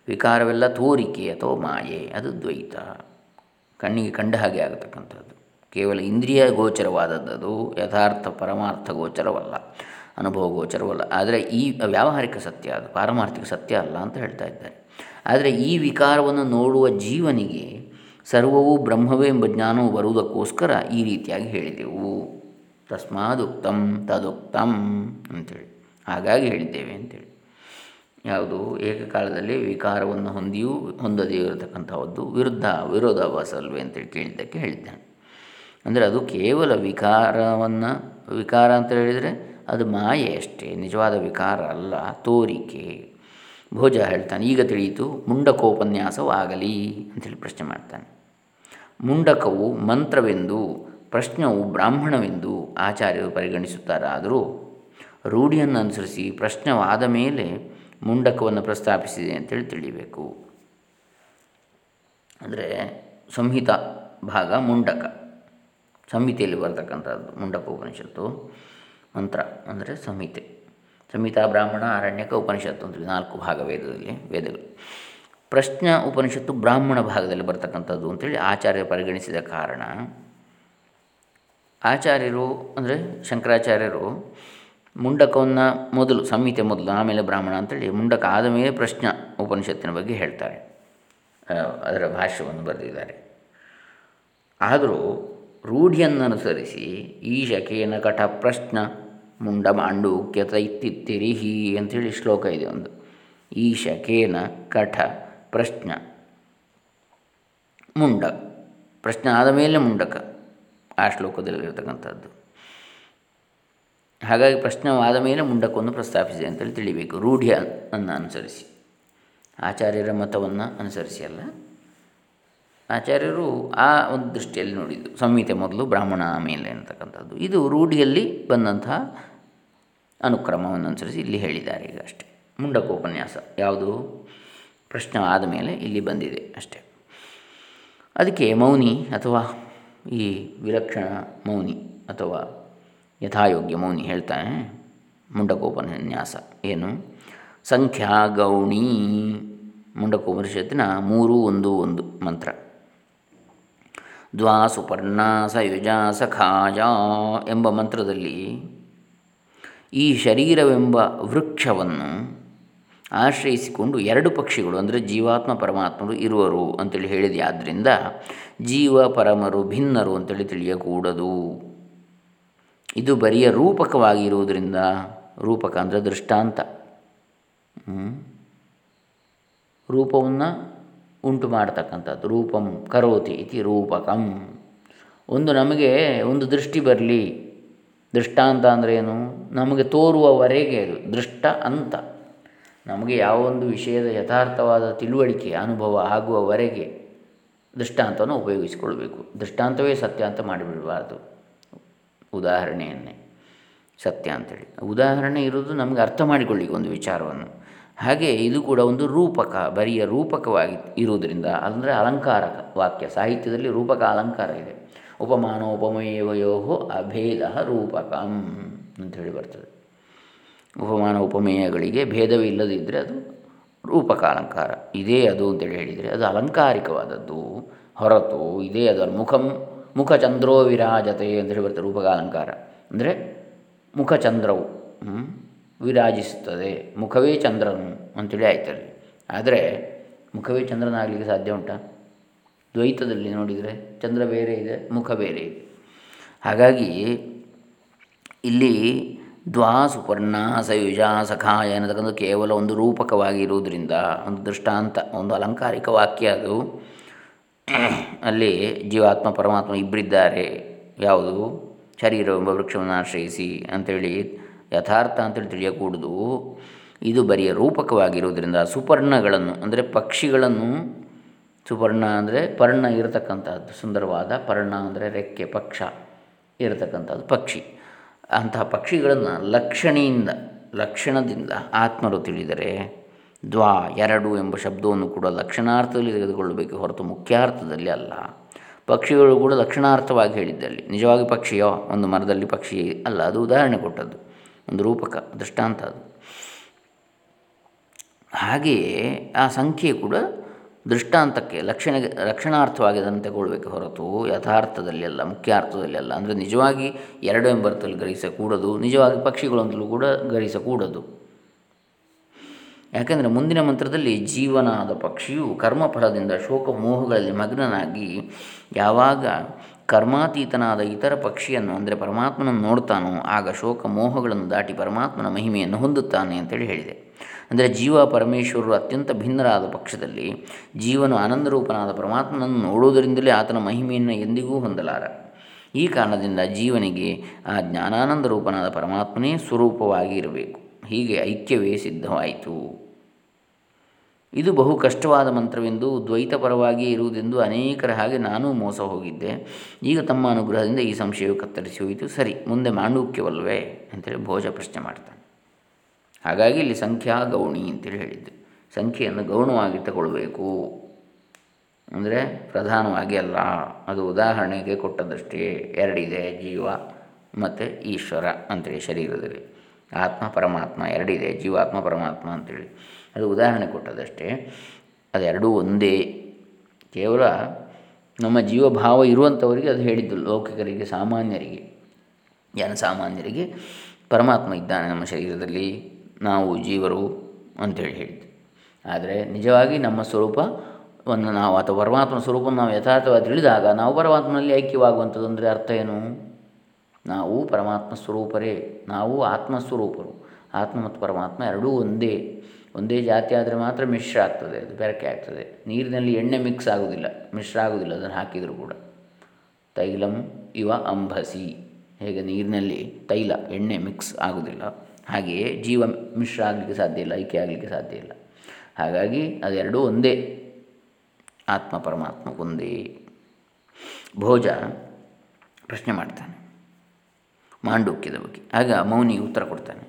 ವಿಕಾರವೆಲ್ಲ ತೋರಿಕೆ ಅಥವಾ ಮಾಯೆ, ಅದು ದ್ವೈತ. ಕಣ್ಣಿಗೆ ಕಂಡ ಹಾಗೆ ಆಗತಕ್ಕಂಥದ್ದು. ಕೇವಲ ಇಂದ್ರಿಯ ಗೋಚರವಾದದ್ದು ಯಥಾರ್ಥ ಪರಮಾರ್ಥ ಗೋಚರವಲ್ಲ. ಅನುಭವ ಗೋಚರವಲ್ಲ ಆದರೆ ಈ ವ್ಯಾವಹಾರಿಕ ಸತ್ಯ ಅದು, ಪಾರಮಾರ್ಥಿಕ ಸತ್ಯ ಅಲ್ಲ ಅಂತ ಹೇಳ್ತಾ ಇದ್ದಾರೆ. ಆದರೆ ಈ ವಿಕಾರವನ್ನು ನೋಡುವ ಜೀವನಿಗೆ ಸರ್ವವೂ ಬ್ರಹ್ಮವೇ ಎಂಬ ಜ್ಞಾನವು ಬರುವುದಕ್ಕೋಸ್ಕರ ಈ ರೀತಿಯಾಗಿ ಹೇಳಿದೆವು. ತಸ್ಮಾದುಕ್ತಂ ತದುಕ್ತಂ ಅಂಥೇಳಿ ಹಾಗಾಗಿ ಹೇಳಿದ್ದೇವೆ ಅಂತೇಳಿ. ಯಾವುದು? ಏಕಕಾಲದಲ್ಲಿ ವಿಕಾರವನ್ನು ಹೊಂದಿಯೂ ಹೊಂದದೇ ಇರತಕ್ಕಂಥವದ್ದು ವಿರುದ್ಧ ವಿರೋಧಾಭಾಸಲ್ವೇ ಅಂತೇಳಿ ಕೇಳಿದ್ದಕ್ಕೆ ಹೇಳಿದ್ದಾನೆ. ಅಂದರೆ ಅದು ಕೇವಲ ವಿಕಾರವನ್ನು, ವಿಕಾರ ಅಂತ ಹೇಳಿದರೆ ಅದು ಮಾಯೆ ಅಷ್ಟೇ, ನಿಜವಾದ ವಿಕಾರ ಅಲ್ಲ, ತೋರಿಕೆ. ಭೋಜ ಹೇಳ್ತಾನೆ, ಈಗ ತಿಳಿಯಿತು, ಮುಂಡಕೋಪನ್ಯಾಸವಾಗಲಿ ಅಂಥೇಳಿ ಪ್ರಶ್ನೆ ಮಾಡ್ತಾನೆ. ಮುಂಡಕವು ಮಂತ್ರವೆಂದು, ಪ್ರಶ್ನವು ಬ್ರಾಹ್ಮಣವೆಂದು ಆಚಾರ್ಯರು ಪರಿಗಣಿಸುತ್ತಾರಾದರೂ, ರೂಢಿಯನ್ನು ಅನುಸರಿಸಿ ಪ್ರಶ್ನವಾದ ಮೇಲೆ ಮುಂಡಕವನ್ನು ಪ್ರಸ್ತಾಪಿಸಿದೆ ಅಂತೇಳಿ ತಿಳಿಬೇಕು. ಅಂದರೆ ಸಂಹಿತ ಭಾಗ ಮುಂಡಕ. ಸಂಹಿತೆಯಲ್ಲಿ ಬರ್ತಕ್ಕಂಥದ್ದು ಮುಂಡಕ ಉಪನಿಷತ್ತು ಮಂತ್ರ ಅಂದರೆ ಸಂಹಿತೆ. ಸಂಹಿತಾ ಬ್ರಾಹ್ಮಣ ಅರಣ್ಯಕ ಉಪನಿಷತ್ತು ಅಂತ ನಾಲ್ಕು ಭಾಗ ವೇದದಲ್ಲಿ ವೇದಗಳು. ಪ್ರಶ್ನ ಉಪನಿಷತ್ತು ಬ್ರಾಹ್ಮಣ ಭಾಗದಲ್ಲಿ ಬರ್ತಕ್ಕಂಥದ್ದು ಅಂತೇಳಿ ಆಚಾರ್ಯ ಪರಿಗಣಿಸಿದ ಕಾರಣ ಆಚಾರ್ಯರು ಅಂದರೆ ಶಂಕರಾಚಾರ್ಯರು ಮುಂಡಕವನ್ನು ಮೊದಲು, ಸಂಹಿತೆ ಮೊದಲು, ಆಮೇಲೆ ಬ್ರಾಹ್ಮಣ ಅಂತೇಳಿ ಮುಂಡಕ ಆದ ಮೇಲೆ ಪ್ರಶ್ನ ಉಪನಿಷತ್ತಿನ ಬಗ್ಗೆ ಹೇಳ್ತಾರೆ. ಅದರ ಭಾಷ್ಯವನ್ನು ಬರೆದಿದ್ದಾರೆ. ಆದರೂ ರೂಢಿಯನ್ನನುಸರಿಸಿ ಈಶಕೇನ ಕಠ ಪ್ರಶ್ನ ಮುಂಡ ಮಾಂಡೂಕ್ಯತ ಇತ್ತಿತ್ತಿರಿಹಿ ಅಂಥೇಳಿ ಶ್ಲೋಕ ಇದೆ ಒಂದು. ಈಶಕೇನ ಕಠ ಪ್ರಶ್ನ ಮುಂಡ. ಪ್ರಶ್ನೆ ಆದ ಮೇಲೆ ಮುಂಡಕ ಆ ಶ್ಲೋಕದಲ್ಲಿರತಕ್ಕಂಥದ್ದು. ಹಾಗಾಗಿ ಪ್ರಶ್ನವಾದ ಮೇಲೆ ಮುಂಡಕವನ್ನು ಪ್ರಸ್ತಾಪಿಸಿದೆ ಅಂತೇಳಿ ತಿಳಿಬೇಕು. ರೂಢಿಯನ್ನು ಅನುಸರಿಸಿ. ಆಚಾರ್ಯರ ಮತವನ್ನು ಅನುಸರಿಸಿ ಅಲ್ಲ? ಆಚಾರ್ಯರು ಆ ಒಂದು ದೃಷ್ಟಿಯಲ್ಲಿ ನೋಡಿದ್ದು. ಸಂಹಿತೆ ಮೊದಲು ಬ್ರಾಹ್ಮಣ ಆಮೇಲೆ ಅಂತಕ್ಕಂಥದ್ದು. ಇದು ರೂಢಿಯಲ್ಲಿ ಬಂದಂತಹ ಅನುಕ್ರಮವನ್ನು ಅನುಸರಿಸಿ ಇಲ್ಲಿ ಹೇಳಿದ್ದಾರೆ ಈಗ ಅಷ್ಟೇ. ಮುಂಡಕೋಪನ್ಯಾಸ ಯಾವುದು? ಪ್ರಶ್ನೆ ಆದ ಮೇಲೆ ಇಲ್ಲಿ ಬಂದಿದೆ ಅಷ್ಟೇ. ಅದಕ್ಕೆ ಮೌನಿ ಅಥವಾ ಈ ವಿಲಕ್ಷಣ ಮೌನಿ ಅಥವಾ ಯಥಾಯೋಗ್ಯ ಮೌನಿ ಹೇಳ್ತಾನೆ ಮುಂಡಕೋಪನ್ಯಾಸ. ಏನು? ಸಂಖ್ಯಾ ಗೌಣಿ ಮುಂಡಕೋಪನಿಷತ್ತಿನ ಮೂರು ಒಂದು ಒಂದು ಮಂತ್ರ. ದ್ವಾ ಸುಪರ್ಣ ಸಯುಜ ಸಖಾಯ ಎಂಬ ಮಂತ್ರದಲ್ಲಿ ಈ ಶರೀರವೆಂಬ ವೃಕ್ಷವನ್ನು ಆಶ್ರಯಿಸಿಕೊಂಡು ಎರಡು ಪಕ್ಷಿಗಳು, ಅಂದರೆ ಜೀವಾತ್ಮ, ಪರಮಾತ್ಮರು ಇರುವರು ಅಂತೇಳಿ ಹೇಳಿದೆ. ಆದ್ದರಿಂದ ಜೀವ, ಪರಮರು, ಭಿನ್ನರು ಅಂತೇಳಿ ತಿಳಿಯಕೂಡದು. ಇದು ಬರಿಯ ರೂಪಕವಾಗಿರುವುದರಿಂದ, ರೂಪಕ ಅಂದರೆ ದೃಷ್ಟಾಂತ. ರೂಪವನ್ನು ಉಂಟು ಮಾಡ್ತಕ್ಕಂಥದ್ದು. ರೂಪಂ ಕರೋತಿ ಇತಿ ರೂಪಕಂ. ಒಂದು ನಮಗೆ ಒಂದು ದೃಷ್ಟಿ ಬರಲಿ. ದೃಷ್ಟಾಂತ ಅಂದರೆ ಏನು? ನಮಗೆ ತೋರುವವರೆಗೆ ಅದು ದೃಷ್ಟ ಅಂತ. ನಮಗೆ ಯಾವ ಒಂದು ವಿಷಯದ ಯಥಾರ್ಥವಾದ ತಿಳುವಳಿಕೆ, ಅನುಭವ ಆಗುವವರೆಗೆ ದೃಷ್ಟಾಂತವನ್ನು ಉಪಯೋಗಿಸಿಕೊಳ್ಬೇಕು. ದೃಷ್ಟಾಂತವೇ ಸತ್ಯ ಅಂತ ಮಾಡಿಬಿಡಬಾರ್ದು. ಉದಾಹರಣೆಯನ್ನೇ. ಸತ್ಯ ಅಂತೇಳಿ. ಉದಾಹರಣೆ ಇರೋದು ನಮಗೆ ಅರ್ಥ ಮಾಡಿಕೊಳ್ಳಿಕ್ಕೆ ಒಂದು ವಿಚಾರವನ್ನು. ಹಾಗೆ ಇದು ಕೂಡ ಒಂದು ರೂಪಕ, ಬರಿಯ ರೂಪಕವಾಗಿ ಇರುವುದರಿಂದ, ಅಂದರೆ ಅಲಂಕಾರಕ ವಾಕ್ಯ, ಸಾಹಿತ್ಯದಲ್ಲಿ ರೂಪಕ ಅಲಂಕಾರ ಇದೆ. ಉಪಮಾನ ಉಪಮೇಯವಯೋ ಅಭೇದ ರೂಪಕಂ ಅಂಥೇಳಿ ಬರ್ತದೆ. ಉಪಮಾನ ಉಪಮೇಯಗಳಿಗೆ ಭೇದವೇ ಇಲ್ಲದಿದ್ದರೆ ಅದು ರೂಪಕ ಅಲಂಕಾರ. ಇದೇ ಅದು ಅಂತೇಳಿ ಹೇಳಿದರೆ ಅದು ಅಲಂಕಾರಿಕವಾದದ್ದು. ಹೊರತು ಇದೇ ಅದು ಮುಖಂ, ಮುಖಚಂದ್ರೋ ವಿರಾಜತೆ ಅಂತೇಳಿ ಬರ್ತದೆ ರೂಪಕ ಅಲಂಕಾರ. ಅಂದರೆ ಮುಖಚಂದ್ರವು ವಿರಾಜಿಸುತ್ತದೆ. ಮುಖವೇ ಚಂದ್ರನು ಅಂತೇಳಿ ಆಯ್ತಲ್ಲಿ. ಆದರೆ ಮುಖವೇ ಚಂದ್ರನಾಗಲಿಕ್ಕೆ ಸಾಧ್ಯ ಉಂಟಾ? ದ್ವೈತದಲ್ಲಿ ನೋಡಿದರೆ ಚಂದ್ರ ಬೇರೆ ಇದೆ, ಮುಖ ಬೇರೆ ಇದೆ. ಹಾಗಾಗಿ ಇಲ್ಲಿ ದ್ವಾ ಸುಪರ್ಣ ಸಯುಜ ಸಖಾಯ ಅನ್ನತಕ್ಕಂಥ ಕೇವಲ ಒಂದು ರೂಪಕವಾಗಿ ಇರುವುದರಿಂದ, ಒಂದು ದೃಷ್ಟಾಂತ, ಒಂದು ಅಲಂಕಾರಿಕ ವಾಕ್ಯ ಅದು. ಅಲ್ಲಿ ಜೀವಾತ್ಮ, ಪರಮಾತ್ಮ ಇಬ್ಬರಿದ್ದಾರೆ ಯಾವುದು? ಶರೀರವೆಂಬ ವೃಕ್ಷವನ್ನು ಆಶ್ರಯಿಸಿ ಅಂಥೇಳಿ ಯಥಾರ್ಥ ಅಂತೇಳಿ ತಿಳಿಯಕೂಡದು. ಇದು ಬರಿಯ ರೂಪಕವಾಗಿರುವುದರಿಂದ ಸುಪರ್ಣಗಳನ್ನು, ಅಂದರೆ ಪಕ್ಷಿಗಳನ್ನು, ಸುಪರ್ಣ ಅಂದರೆ ಪರ್ಣ ಇರತಕ್ಕಂಥದ್ದು ಸುಂದರವಾದ ಪರ್ಣ ಅಂದರೆ ರೆಕ್ಕೆ, ಪಕ್ಷ ಇರತಕ್ಕಂಥದ್ದು ಪಕ್ಷಿ. ಅಂತಹ ಪಕ್ಷಿಗಳನ್ನು ಲಕ್ಷಣೆಯಿಂದ, ಲಕ್ಷಣದಿಂದ ಆತ್ಮರು ತಿಳಿದರೆ ದ್ವಾ ಎರಡು ಎಂಬ ಶಬ್ದವನ್ನು ಕೂಡ ಲಕ್ಷಣಾರ್ಥದಲ್ಲಿ ತೆಗೆದುಕೊಳ್ಳಬೇಕು ಹೊರತು ಮುಖ್ಯಾರ್ಥದಲ್ಲಿ ಅಲ್ಲ. ಪಕ್ಷಿಗಳು ಕೂಡ ಲಕ್ಷಣಾರ್ಥವಾಗಿ ಹೇಳಿದ್ದಲ್ಲಿ. ನಿಜವಾಗಿ ಪಕ್ಷಿಯೋ? ಒಂದು ಮರದಲ್ಲಿ ಪಕ್ಷಿ ಅಲ್ಲ, ಅದು ಉದಾಹರಣೆ ಕೊಟ್ಟದ್ದು. ಒಂದು ರೂಪಕ, ದೃಷ್ಟಾಂತ ಅದು. ಹಾಗೆಯೇ ಆ ಸಂಖ್ಯೆ ಕೂಡ ದೃಷ್ಟಾಂತಕ್ಕೆ ಲಕ್ಷಣ ಅದನ್ನು ತಗೊಳ್ಬೇಕು ಹೊರತು ಯಥಾರ್ಥದಲ್ಲಿ ಅಲ್ಲ ಮುಖ್ಯಾರ್ಥದಲ್ಲಿ ಅಲ್ಲ ಅಂದರೆ ನಿಜವಾಗಿ ಎರಡು ಎಂಬರ್ಥದಲ್ಲಿ ಗ್ರಹಿಸಕೂಡದು, ನಿಜವಾಗಿ ಪಕ್ಷಿಗಳಂತಲೂ ಕೂಡ ಗ್ರಹಿಸಕೂಡದು. ಯಾಕೆಂದರೆ ಮುಂದಿನ ಮಂತ್ರದಲ್ಲಿ ಜೀವನಾದ ಪಕ್ಷಿಯು ಕರ್ಮಫಲದಿಂದ ಶೋಕ ಮೋಹಗಳಲ್ಲಿ ಮಗ್ನನಾಗಿ ಯಾವಾಗ ಕರ್ಮಾತೀತನಾದ ಇತರ ಪಕ್ಷಿಯನ್ನು, ಅಂದರೆ ಪರಮಾತ್ಮನನ್ನು ನೋಡ್ತಾನೋ, ಆಗ ಶೋಕ ಮೋಹಗಳನ್ನು ದಾಟಿ ಪರಮಾತ್ಮನ ಮಹಿಮೆಯನ್ನು ಹೊಂದುತ್ತಾನೆ ಅಂತೇಳಿ ಹೇಳಿದೆ. ಅಂದರೆ ಜೀವ ಪರಮೇಶ್ವರರು ಅತ್ಯಂತ ಭಿನ್ನರಾದ ಪಕ್ಷದಲ್ಲಿ ಜೀವನು ಆನಂದರೂಪನಾದ ಪರಮಾತ್ಮನನ್ನು ನೋಡುವುದರಿಂದಲೇ ಆತನ ಮಹಿಮೆಯನ್ನು ಎಂದಿಗೂ ಹೊಂದಲಾರ. ಈ ಕಾರಣದಿಂದ ಜೀವನಿಗೆ ಆ ಜ್ಞಾನಾನಂದ ರೂಪನಾದ ಪರಮಾತ್ಮನೇ ಸ್ವರೂಪವಾಗಿ ಇರಬೇಕು ಹೀಗೆ ಐಕ್ಯವೇ ಸಿದ್ಧವಾಯಿತು. ಇದು ಬಹು ಕಷ್ಟವಾದ ಮಂತ್ರವೆಂದು ದ್ವೈತಪರವಾಗಿ ಇರುವುದೆಂದು ಅನೇಕರ ಹಾಗೆ ನಾನೂ ಮೋಸ ಹೋಗಿದ್ದೆ. ಈಗ ತಮ್ಮ ಅನುಗ್ರಹದಿಂದ ಈ ಸಂಶಯವು ಕತ್ತರಿಸಿ ಹೋಯಿತು. ಸರಿ, ಮುಂದೆ ಮಾಂಡೂಕ್ಯವಲ್ವೇ? ಅಂತೇಳಿ ಭೋಜ ಪ್ರಶ್ನೆ ಮಾಡ್ತಾನೆ. ಹಾಗಾಗಿ ಇಲ್ಲಿ ಸಂಖ್ಯಾ ಗೌಣಿ ಅಂತೇಳಿ ಹೇಳಿದ್ದು. ಸಂಖ್ಯೆಯನ್ನು ಗೌಣವಾಗಿ ತಗೊಳ್ಬೇಕು. ಅಂದರೆ ಪ್ರಧಾನವಾಗಿ ಅಲ್ಲ, ಅದು ಉದಾಹರಣೆಗೆ ಕೊಟ್ಟದಷ್ಟೇ. ಎರಡಿದೆ ಜೀವ, ಮತ್ತು ಈಶ್ವರ ಅಂತೇಳಿ ಶರೀರದಲ್ಲಿ. ಆತ್ಮ ಪರಮಾತ್ಮ ಎರಡಿದೆ ಜೀವಾತ್ಮ ಪರಮಾತ್ಮ ಅಂತೇಳಿ. ಅದು ಉದಾಹರಣೆ ಕೊಟ್ಟದಷ್ಟೇ. ಅದೆರಡೂ ಒಂದೇ. ಕೇವಲ ನಮ್ಮ ಜೀವಭಾವ ಇರುವಂಥವರಿಗೆ ಅದು ಹೇಳಿದ್ದು, ಲೌಕಿಕರಿಗೆ, ಸಾಮಾನ್ಯರಿಗೆ, ಜನಸಾಮಾನ್ಯರಿಗೆ ಪರಮಾತ್ಮ ಇದ್ದಾನೆ ನಮ್ಮ ಶರೀರದಲ್ಲಿ, ನಾವು ಜೀವರು ಅಂತೇಳಿ ಹೇಳಿದ್ದು. ಆದರೆ ನಿಜವಾಗಿ ನಮ್ಮ ಸ್ವರೂಪವನ್ನು ನಾವು ಅಥವಾ ಪರಮಾತ್ಮ ಸ್ವರೂಪವನ್ನು ನಾವು ಯಥಾರ್ಥವಾಗಿ ತಿಳಿದಾಗ ನಾವು ಪರಮಾತ್ಮನಲ್ಲಿ ಐಕ್ಯವಾಗುವಂಥದ್ದು ಅಂದರೆ ಅರ್ಥ ಏನು? ನಾವು ಪರಮಾತ್ಮ ಸ್ವರೂಪರೇ, ನಾವು ಆತ್ಮಸ್ವರೂಪರು. ಆತ್ಮ ಮತ್ತು ಪರಮಾತ್ಮ ಎರಡೂ ಒಂದೇ. ಒಂದೇ ಜಾತಿ ಆದರೆ ಮಾತ್ರ ಮಿಶ್ರ ಆಗ್ತದೆ, ಅದು ಬೆರಕೆ ಆಗ್ತದೆ. ನೀರಿನಲ್ಲಿ ಎಣ್ಣೆ ಮಿಕ್ಸ್ ಆಗೋದಿಲ್ಲ, ಮಿಶ್ರ ಆಗೋದಿಲ್ಲ ಅದನ್ನು ಹಾಕಿದರೂ ಕೂಡ. ತೈಲಂ ಇವ ಅಂಬಸಿ ಹೇಗೆ ನೀರಿನಲ್ಲಿ ತೈಲ, ಎಣ್ಣೆ ಮಿಕ್ಸ್ ಆಗೋದಿಲ್ಲ. ಹಾಗೆಯೇ ಜೀವ ಮಿಶ್ರ ಆಗಲಿಕ್ಕೆ ಸಾಧ್ಯ ಇಲ್ಲ, ಐಕ್ಯ ಆಗಲಿಕ್ಕೆ ಸಾಧ್ಯ ಇಲ್ಲ. ಹಾಗಾಗಿ ಅದೆರಡೂ ಒಂದೇ. ಆತ್ಮ ಪರಮಾತ್ಮ ಒಂದೇ. ಭೋಜ ಪ್ರಶ್ನೆ ಮಾಡ್ತಾನೆ. ಮಾಂಡುಕ್ಯದ ಬಗ್ಗೆ. ಆಗ ಮೌನಿ ಉತ್ತರ ಕೊಡ್ತಾನೆ.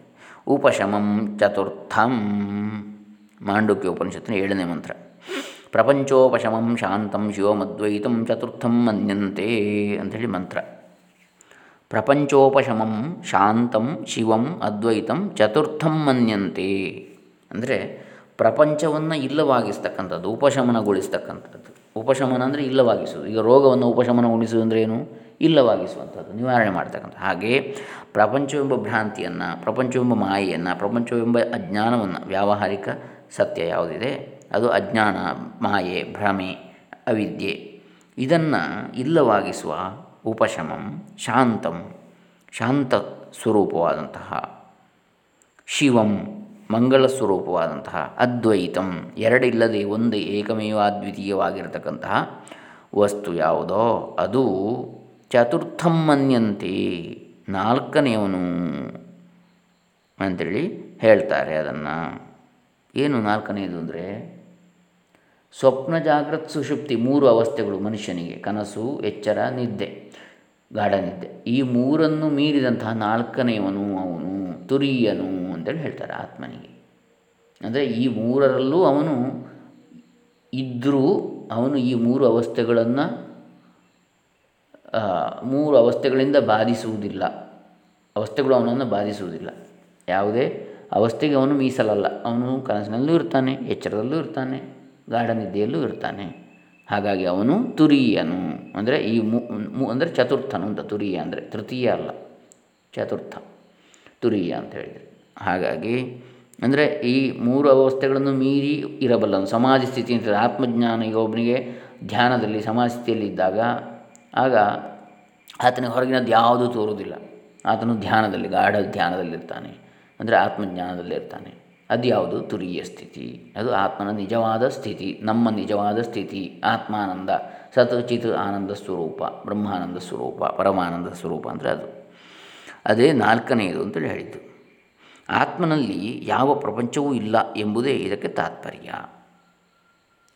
ಉಪಶಮಂ ಚತುರ್ಥಂ. ಮಾಂಡುಕ್ಯ ಉಪನಿಷತ್ತಿನ ಏಳನೇ ಮಂತ್ರ. ಪ್ರಪಂಚೋಪಶಮಂ ಶಾಂತಂ ಶಿವಮದ್ವೈತಂ ಚತುರ್ಥಂ ಮನ್ಯಂತೆ ಅಂಥೇಳಿ ಮಂತ್ರ. ಪ್ರಪಂಚೋಪಶಮಂ ಶಾಂತಂ ಶಿವಂ ಅದ್ವೈತಂ ಚತುರ್ಥಂ ಮನ್ಯಂತೆ. ಅಂದರೆ ಪ್ರಪಂಚವನ್ನು ಇಲ್ಲವಾಗಿಸ್ತಕ್ಕಂಥದ್ದು, ಉಪಶಮನಗೊಳಿಸ್ತಕ್ಕಂಥದ್ದು. ಉಪಶಮನ ಅಂದರೆ ಇಲ್ಲವಾಗಿಸುವುದು. ಈಗ ರೋಗವನ್ನು ಉಪಶಮನಗೊಳಿಸುವುದು ಅಂದರೆ ಏನು? ಇಲ್ಲವಾಗಿಸುವಂಥದ್ದು. ನಿವಾರಣೆ ಮಾಡ್ತಕ್ಕಂಥ ಹಾಗೆ ಪ್ರಪಂಚವೆಂಬ ಭ್ರಾಂತಿಯನ್ನು, ಪ್ರಪಂಚವೆಂಬ ಮಾಯೆಯನ್ನು, ಪ್ರಪಂಚವೆಂಬ ಅಜ್ಞಾನವನ್ನು ವ್ಯಾವಹಾರಿಕ ಸತ್ಯ ಯಾವುದಿದೆ? ಅದು ಅಜ್ಞಾನ, ಮಾಯೆ, ಭ್ರಮೆ, ಅವಿದ್ಯೆ. ಇದನ್ನು ಇಲ್ಲವಾಗಿಸುವ ಉಪಶಮಂ ಶಾಂತಂ, ಶಾಂತ ಸ್ವರೂಪವಾದಂತಹ, ಶಿವಂ ಮಂಗಳ ಸ್ವರೂಪವಾದಂತಹ, ಅದ್ವೈತಂ ಎರಡಿಲ್ಲದೆ ಒಂದು ಏಕಮೇವ ಅದ್ವಿತೀಯವಾಗಿರತಕ್ಕಂತಹ ವಸ್ತು ಯಾವುದೋ? ಅದು ಚತುರ್ಥಂ ಮನ್ಯಂತೆ ನಾಲ್ಕನೆಯವನು ಅಂಥೇಳಿ ಹೇಳ್ತಾರೆ ಅದನ್ನು. ಏನು ನಾಲ್ಕನೆಯದು ಅಂದರೆ? ಸ್ವಪ್ನ ಜಾಗೃತ್ ಸುಷುಪ್ತಿ ಮೂರು ಅವಸ್ಥೆಗಳು ಮನುಷ್ಯನಿಗೆ, ಕನಸು, ಎಚ್ಚರ, ನಿದ್ದೆ, ಗಾಢ ನಿದ್ದೆ. ಈ ಮೂರನ್ನು ಮೀರಿದಂತಹ ನಾಲ್ಕನೆಯವನು ಅವನು, ತುರಿಯನು ಅಂತೇಳಿ ಹೇಳ್ತಾರೆ ಆತ್ಮನಿಗೆ. ಅಂದರೆ ಈ ಮೂರರಲ್ಲೂ ಅವನು ಇದ್ದರೂ ಅವನು ಈ ಮೂರು ಅವಸ್ಥೆಗಳನ್ನು ಮೂರು ಅವಸ್ಥೆಗಳಿಂದ ಬಾಧಿಸುವುದಿಲ್ಲ. ಅವಸ್ಥೆಗಳು ಅವನನ್ನು ಬಾಧಿಸುವುದಿಲ್ಲ. ಯಾವುದೇ ಅವಸ್ಥೆಗೆ ಅವನು ಮೀಸಲಲ್ಲ. ಅವನು ಕನಸಿನಲ್ಲೂ ಇರ್ತಾನೆ, ಎಚ್ಚರದಲ್ಲೂ ಇರ್ತಾನೆ ಗಾಢ ನಿದ್ದೆಯಲ್ಲೂ ಇರ್ತಾನೆ. ಹಾಗಾಗಿ ಅವನು ತುರಿಯನು. ಅಂದರೆ ಈ ಮು ಅಂದರೆ ಚತುರ್ಥನು ಅಂತ ತುರಿಯ ಅಂದರೆ ತೃತೀಯ ಅಲ್ಲ, ಚತುರ್ಥ, ತುರಿಯ ಅಂತ ಹೇಳಿದರೆ. ಹಾಗಾಗಿ ಅಂದರೆ ಈ ಮೂರು ಅವಸ್ಥೆಗಳನ್ನು ಮೀರಿ ಇರಬಲ್ಲನು ಸಮಾಜ ಸ್ಥಿತಿ ಅಂತ ಆತ್ಮಜ್ಞಾನ ಈಗ ಒಬ್ಬನಿಗೆ ಧ್ಯಾನದಲ್ಲಿ ಸಮಾಜ ಸ್ಥಿತಿಯಲ್ಲಿ ಇದ್ದಾಗ ಆಗ ಆತನಿಗೆ ಹೊರಗಿನದ್ದು ಯಾವುದು ತೋರುವುದಿಲ್ಲ. ಆತನು ಧ್ಯಾನದಲ್ಲಿ, ಗಾಢ ಧ್ಯಾನದಲ್ಲಿರ್ತಾನೆ. ಅಂದರೆ ಆತ್ಮಜ್ಞಾನದಲ್ಲಿರ್ತಾನೆ ಅದು ಯಾವುದು? ತುರಿಯ ಸ್ಥಿತಿ. ಅದು ಆತ್ಮನ ನಿಜವಾದ ಸ್ಥಿತಿ. ನಮ್ಮ ನಿಜವಾದ ಸ್ಥಿತಿ. ಆತ್ಮಾನಂದ. ಸತಚಿತ್ ಆನಂದ ಸ್ವರೂಪ. ಬ್ರಹ್ಮಾನಂದ ಸ್ವರೂಪ. ಪರಮಾನಂದ ಸ್ವರೂಪ ಅಂದರೆ ಅದು. ಅದೇ ನಾಲ್ಕನೆಯದು ಅಂತೇಳಿ ಹೇಳಿದ್ದು. ಆತ್ಮನಲ್ಲಿ ಯಾವ ಪ್ರಪಂಚವೂ ಇಲ್ಲ ಎಂಬುದೇ ಇದಕ್ಕೆ ತಾತ್ಪರ್ಯ.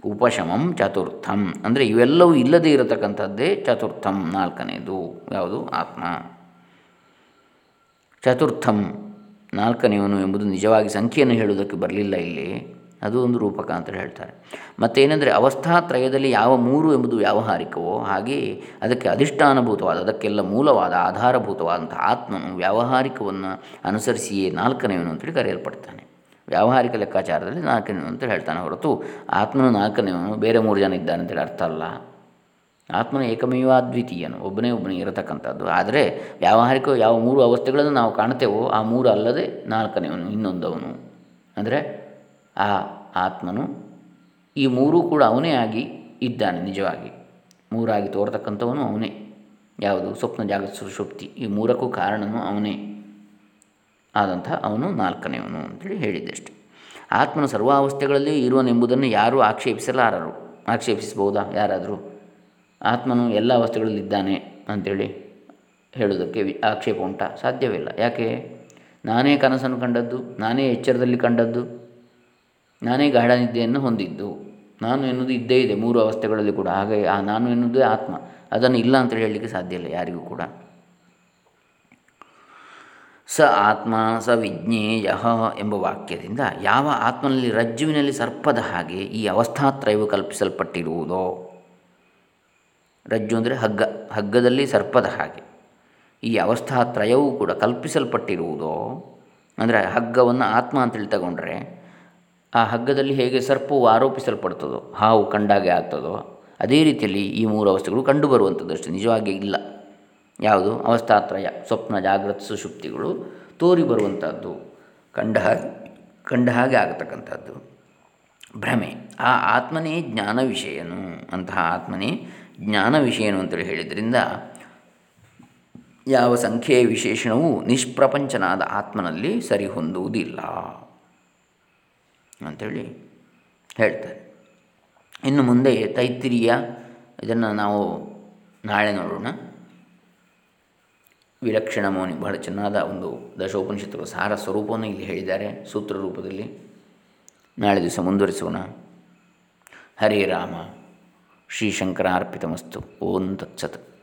ಉಪಶಮಂ ಚತುರ್ಥಂ. ಅಂದರೆ ಇವೆಲ್ಲವೂ ಇಲ್ಲದೇ ಇರತಕ್ಕಂಥದ್ದೇ ಚತುರ್ಥಂ ನಾಲ್ಕನೆಯದು ಯಾವುದು? ಆತ್ಮ. ಚತುರ್ಥಂ ನಾಲ್ಕನೆಯವನು ಎಂಬುದು ನಿಜವಾಗಿ ಸಂಖ್ಯೆಯನ್ನು ಹೇಳುವುದಕ್ಕೆ ಬರಲಿಲ್ಲ ಇಲ್ಲಿ. ಅದು ಒಂದು ರೂಪಕ ಅಂತ ಹೇಳ್ತಾರೆ. ಮತ್ತೇನೆಂದರೆ ಅವಸ್ಥಾತ್ರಯದಲ್ಲಿ ಯಾವ ಮೂರು ಎಂಬುದು ವ್ಯಾವಹಾರಿಕವೋ ಹಾಗೆಯೇ ಅದಕ್ಕೆ ಅಧಿಷ್ಠಾನಭೂತವಾದ, ಅದಕ್ಕೆಲ್ಲ ಮೂಲವಾದ ಆಧಾರಭೂತವಾದಂಥ ಆತ್ಮನು ವ್ಯಾವಹಾರಿಕವನ್ನು ಅನುಸರಿಸಿಯೇ ನಾಲ್ಕನೆಯವನು ಅಂತೇಳಿ ಕರೆಯಲ್ಪಡ್ತಾನೆ. ವ್ಯಾವಹಾರಿಕ ಲೆಕ್ಕಾಚಾರದಲ್ಲಿ ನಾಲ್ಕನೇ ಅಂತ ಹೇಳ್ತಾನೆ. ಹೊರತು ಆತ್ಮನು ನಾಲ್ಕನೇವನು ಬೇರೆ ಮೂರು ಜನ ಇದ್ದಾನೆ ಅಂತೇಳಿ ಅರ್ಥ ಅಲ್ಲ. ಆತ್ಮನ ಏಕಮೇವಾದ್ವಿತೀಯನು ಒಬ್ಬನೇ ಒಬ್ಬನೇ ಇರತಕ್ಕಂಥದ್ದು. ಆದರೆ ವ್ಯಾವಹಾರಿಕ ಯಾವ ಮೂರು ಅವಸ್ಥೆಗಳನ್ನು ನಾವು ಕಾಣ್ತೇವೋ ಆ ಮೂರು ಅಲ್ಲದೆ ನಾಲ್ಕನೇವನು, ಇನ್ನೊಂದವನು. ಅಂದರೆ ಆ ಆತ್ಮನು ಈ ಮೂರೂ ಕೂಡ ಅವನೇ ಆಗಿ ಇದ್ದಾನೆ ನಿಜವಾಗಿ. ಮೂರಾಗಿ ತೋರ್ತಕ್ಕಂಥವನು ಅವನೇ. ಯಾವುದು? ಸ್ವಪ್ನ ಜಾಗ ಸುಶುಪ್ತಿ ಈ ಮೂರಕ್ಕೂ ಕಾರಣನು ಅವನೇ. ಆದಂಥ ಅವನು ನಾಲ್ಕನೆಯವನು ಅಂತೇಳಿ ಹೇಳಿದ್ದಷ್ಟೆ ಆತ್ಮನ ಸರ್ವಾವಸ್ಥೆಗಳಲ್ಲಿ ಇರುವನೆಂಬುದನ್ನು ಯಾರೂ ಆಕ್ಷೇಪಿಸಲಾರರು. ಆಕ್ಷೇಪಿಸಬಹುದಾ? ಯಾರಾದರೂ? ಆತ್ಮನು ಎಲ್ಲ ಅವಸ್ಥೆಗಳಲ್ಲಿದ್ದಾನೆ ಅಂಥೇಳಿ ಹೇಳುವುದಕ್ಕೆ ಆಕ್ಷೇಪ ಉಂಟಾ? ಸಾಧ್ಯವಿಲ್ಲ ಯಾಕೆ? ನಾನೇ ಕನಸನ್ನು ಕಂಡದ್ದು, ನಾನೇ ಎಚ್ಚರದಲ್ಲಿ ಕಂಡದ್ದು, ನಾನೇ ಗಾಢ ನಿದ್ದೆಯನ್ನು ಹೊಂದಿದ್ದು. ನಾನು ಎನ್ನುವುದು ಇದ್ದೇ ಇದೆ, ಮೂರು ಅವಸ್ಥೆಗಳಲ್ಲಿ ಕೂಡ. ಹಾಗೆ, ಆ ನಾನು ಎನ್ನುವುದೇ ಆತ್ಮ. ಅದನ್ನು ಇಲ್ಲ ಅಂತೇಳಿ ಹೇಳಲಿಕ್ಕೆ ಸಾಧ್ಯ ಇಲ್ಲ ಯಾರಿಗೂ ಕೂಡ. ಸ ಆತ್ಮ, ಸ ವಿಜ್ಞೇಯ ಎಂಬ ವಾಕ್ಯದಿಂದ ಯಾವ ಆತ್ಮನಲ್ಲಿ ರಜ್ಜುವಿನಲ್ಲಿ ಸರ್ಪದ ಹಾಗೆ ಈ ಅವಸ್ಥಾತ್ರಯವು ಕಲ್ಪಿಸಲ್ಪಟ್ಟಿರುವುದೋ? ರಜ್ಜು ಅಂದರೆ ಹಗ್ಗ, ಹಗ್ಗದಲ್ಲಿ ಸರ್ಪದ ಹಾಗೆ. ಈ ಅವಸ್ಥಾತ್ರಯವೂ ಕೂಡ ಕಲ್ಪಿಸಲ್ಪಟ್ಟಿರುವುದೋ? ಅಂದರೆ ಹಗ್ಗವನ್ನು ಆತ್ಮ ಅಂತೇಳಿ ತಗೊಂಡ್ರೆ ಆ ಹಗ್ಗದಲ್ಲಿ ಹೇಗೆ ಸರ್ಪವು ಆರೋಪಿಸಲ್ಪಡ್ತದೋ, ಹಾವು ಕಂಡಾಗೆ ಆಗ್ತದೋ, ಅದೇ ರೀತಿಯಲ್ಲಿ ಈ ಮೂರು ಅವಸ್ಥೆಗಳು ಕಂಡುಬರುವಂಥದ್ದು ಅಷ್ಟೇ. ನಿಜವಾಗಿ ಇಲ್ಲ. ಯಾವುದು? ಅವಸ್ಥಾತ್ರಯ, ಸ್ವಪ್ನ, ಜಾಗೃತ, ಸುಷುಪ್ತಿಗಳು ತೋರಿ ಬರುವಂಥದ್ದು. ಕಂಡ ಹಾಗೆ ಕಂಡ ಹಾಗೆ ಆಗತಕ್ಕಂಥದ್ದು. ಭ್ರಮೆ, ಆ ಆತ್ಮನೇ ಜ್ಞಾನ ವಿಷಯನು. ಅಂತಹ ಆತ್ಮನೇ ಜ್ಞಾನ ವಿಷಯನು ಅಂತೇಳಿ ಹೇಳಿದ್ರಿಂದ ಯಾವ ಸಂಖ್ಯೆಯ ವಿಶೇಷಣವು ನಿಷ್ಪ್ರಪಂಚನಾದ ಆತ್ಮನಲ್ಲಿ ಸರಿ ಹೊಂದುವುದಿಲ್ಲ ಅಂಥೇಳಿ ಹೇಳ್ತಾರೆ. ಇನ್ನು ಮುಂದೆ ತೈತ್ರಿಯ ಇದನ್ನು ನಾವು ನಾಳೆ ನೋಡೋಣ. ವಿಲಕ್ಷಣ ಮೌನಿ. ಬಹಳ ಚೆನ್ನಾದ ಒಂದು ದಶೋಪನಿಷತ್ತುಗಳ ಸಾರ ಸ್ವರೂಪವನ್ನು ಇಲ್ಲಿ ಹೇಳಿದ್ದಾರೆ ಸೂತ್ರ ರೂಪದಲ್ಲಿ. ನಾಳೆ ದಿವಸ ಮುಂದುವರಿಸೋಣ. ಹರೇ ರಾಮ. ಶ್ರೀಶಂಕರಾರ್ಪಿತಮಸ್ತು ಓಂ ತತ್ಸತ್.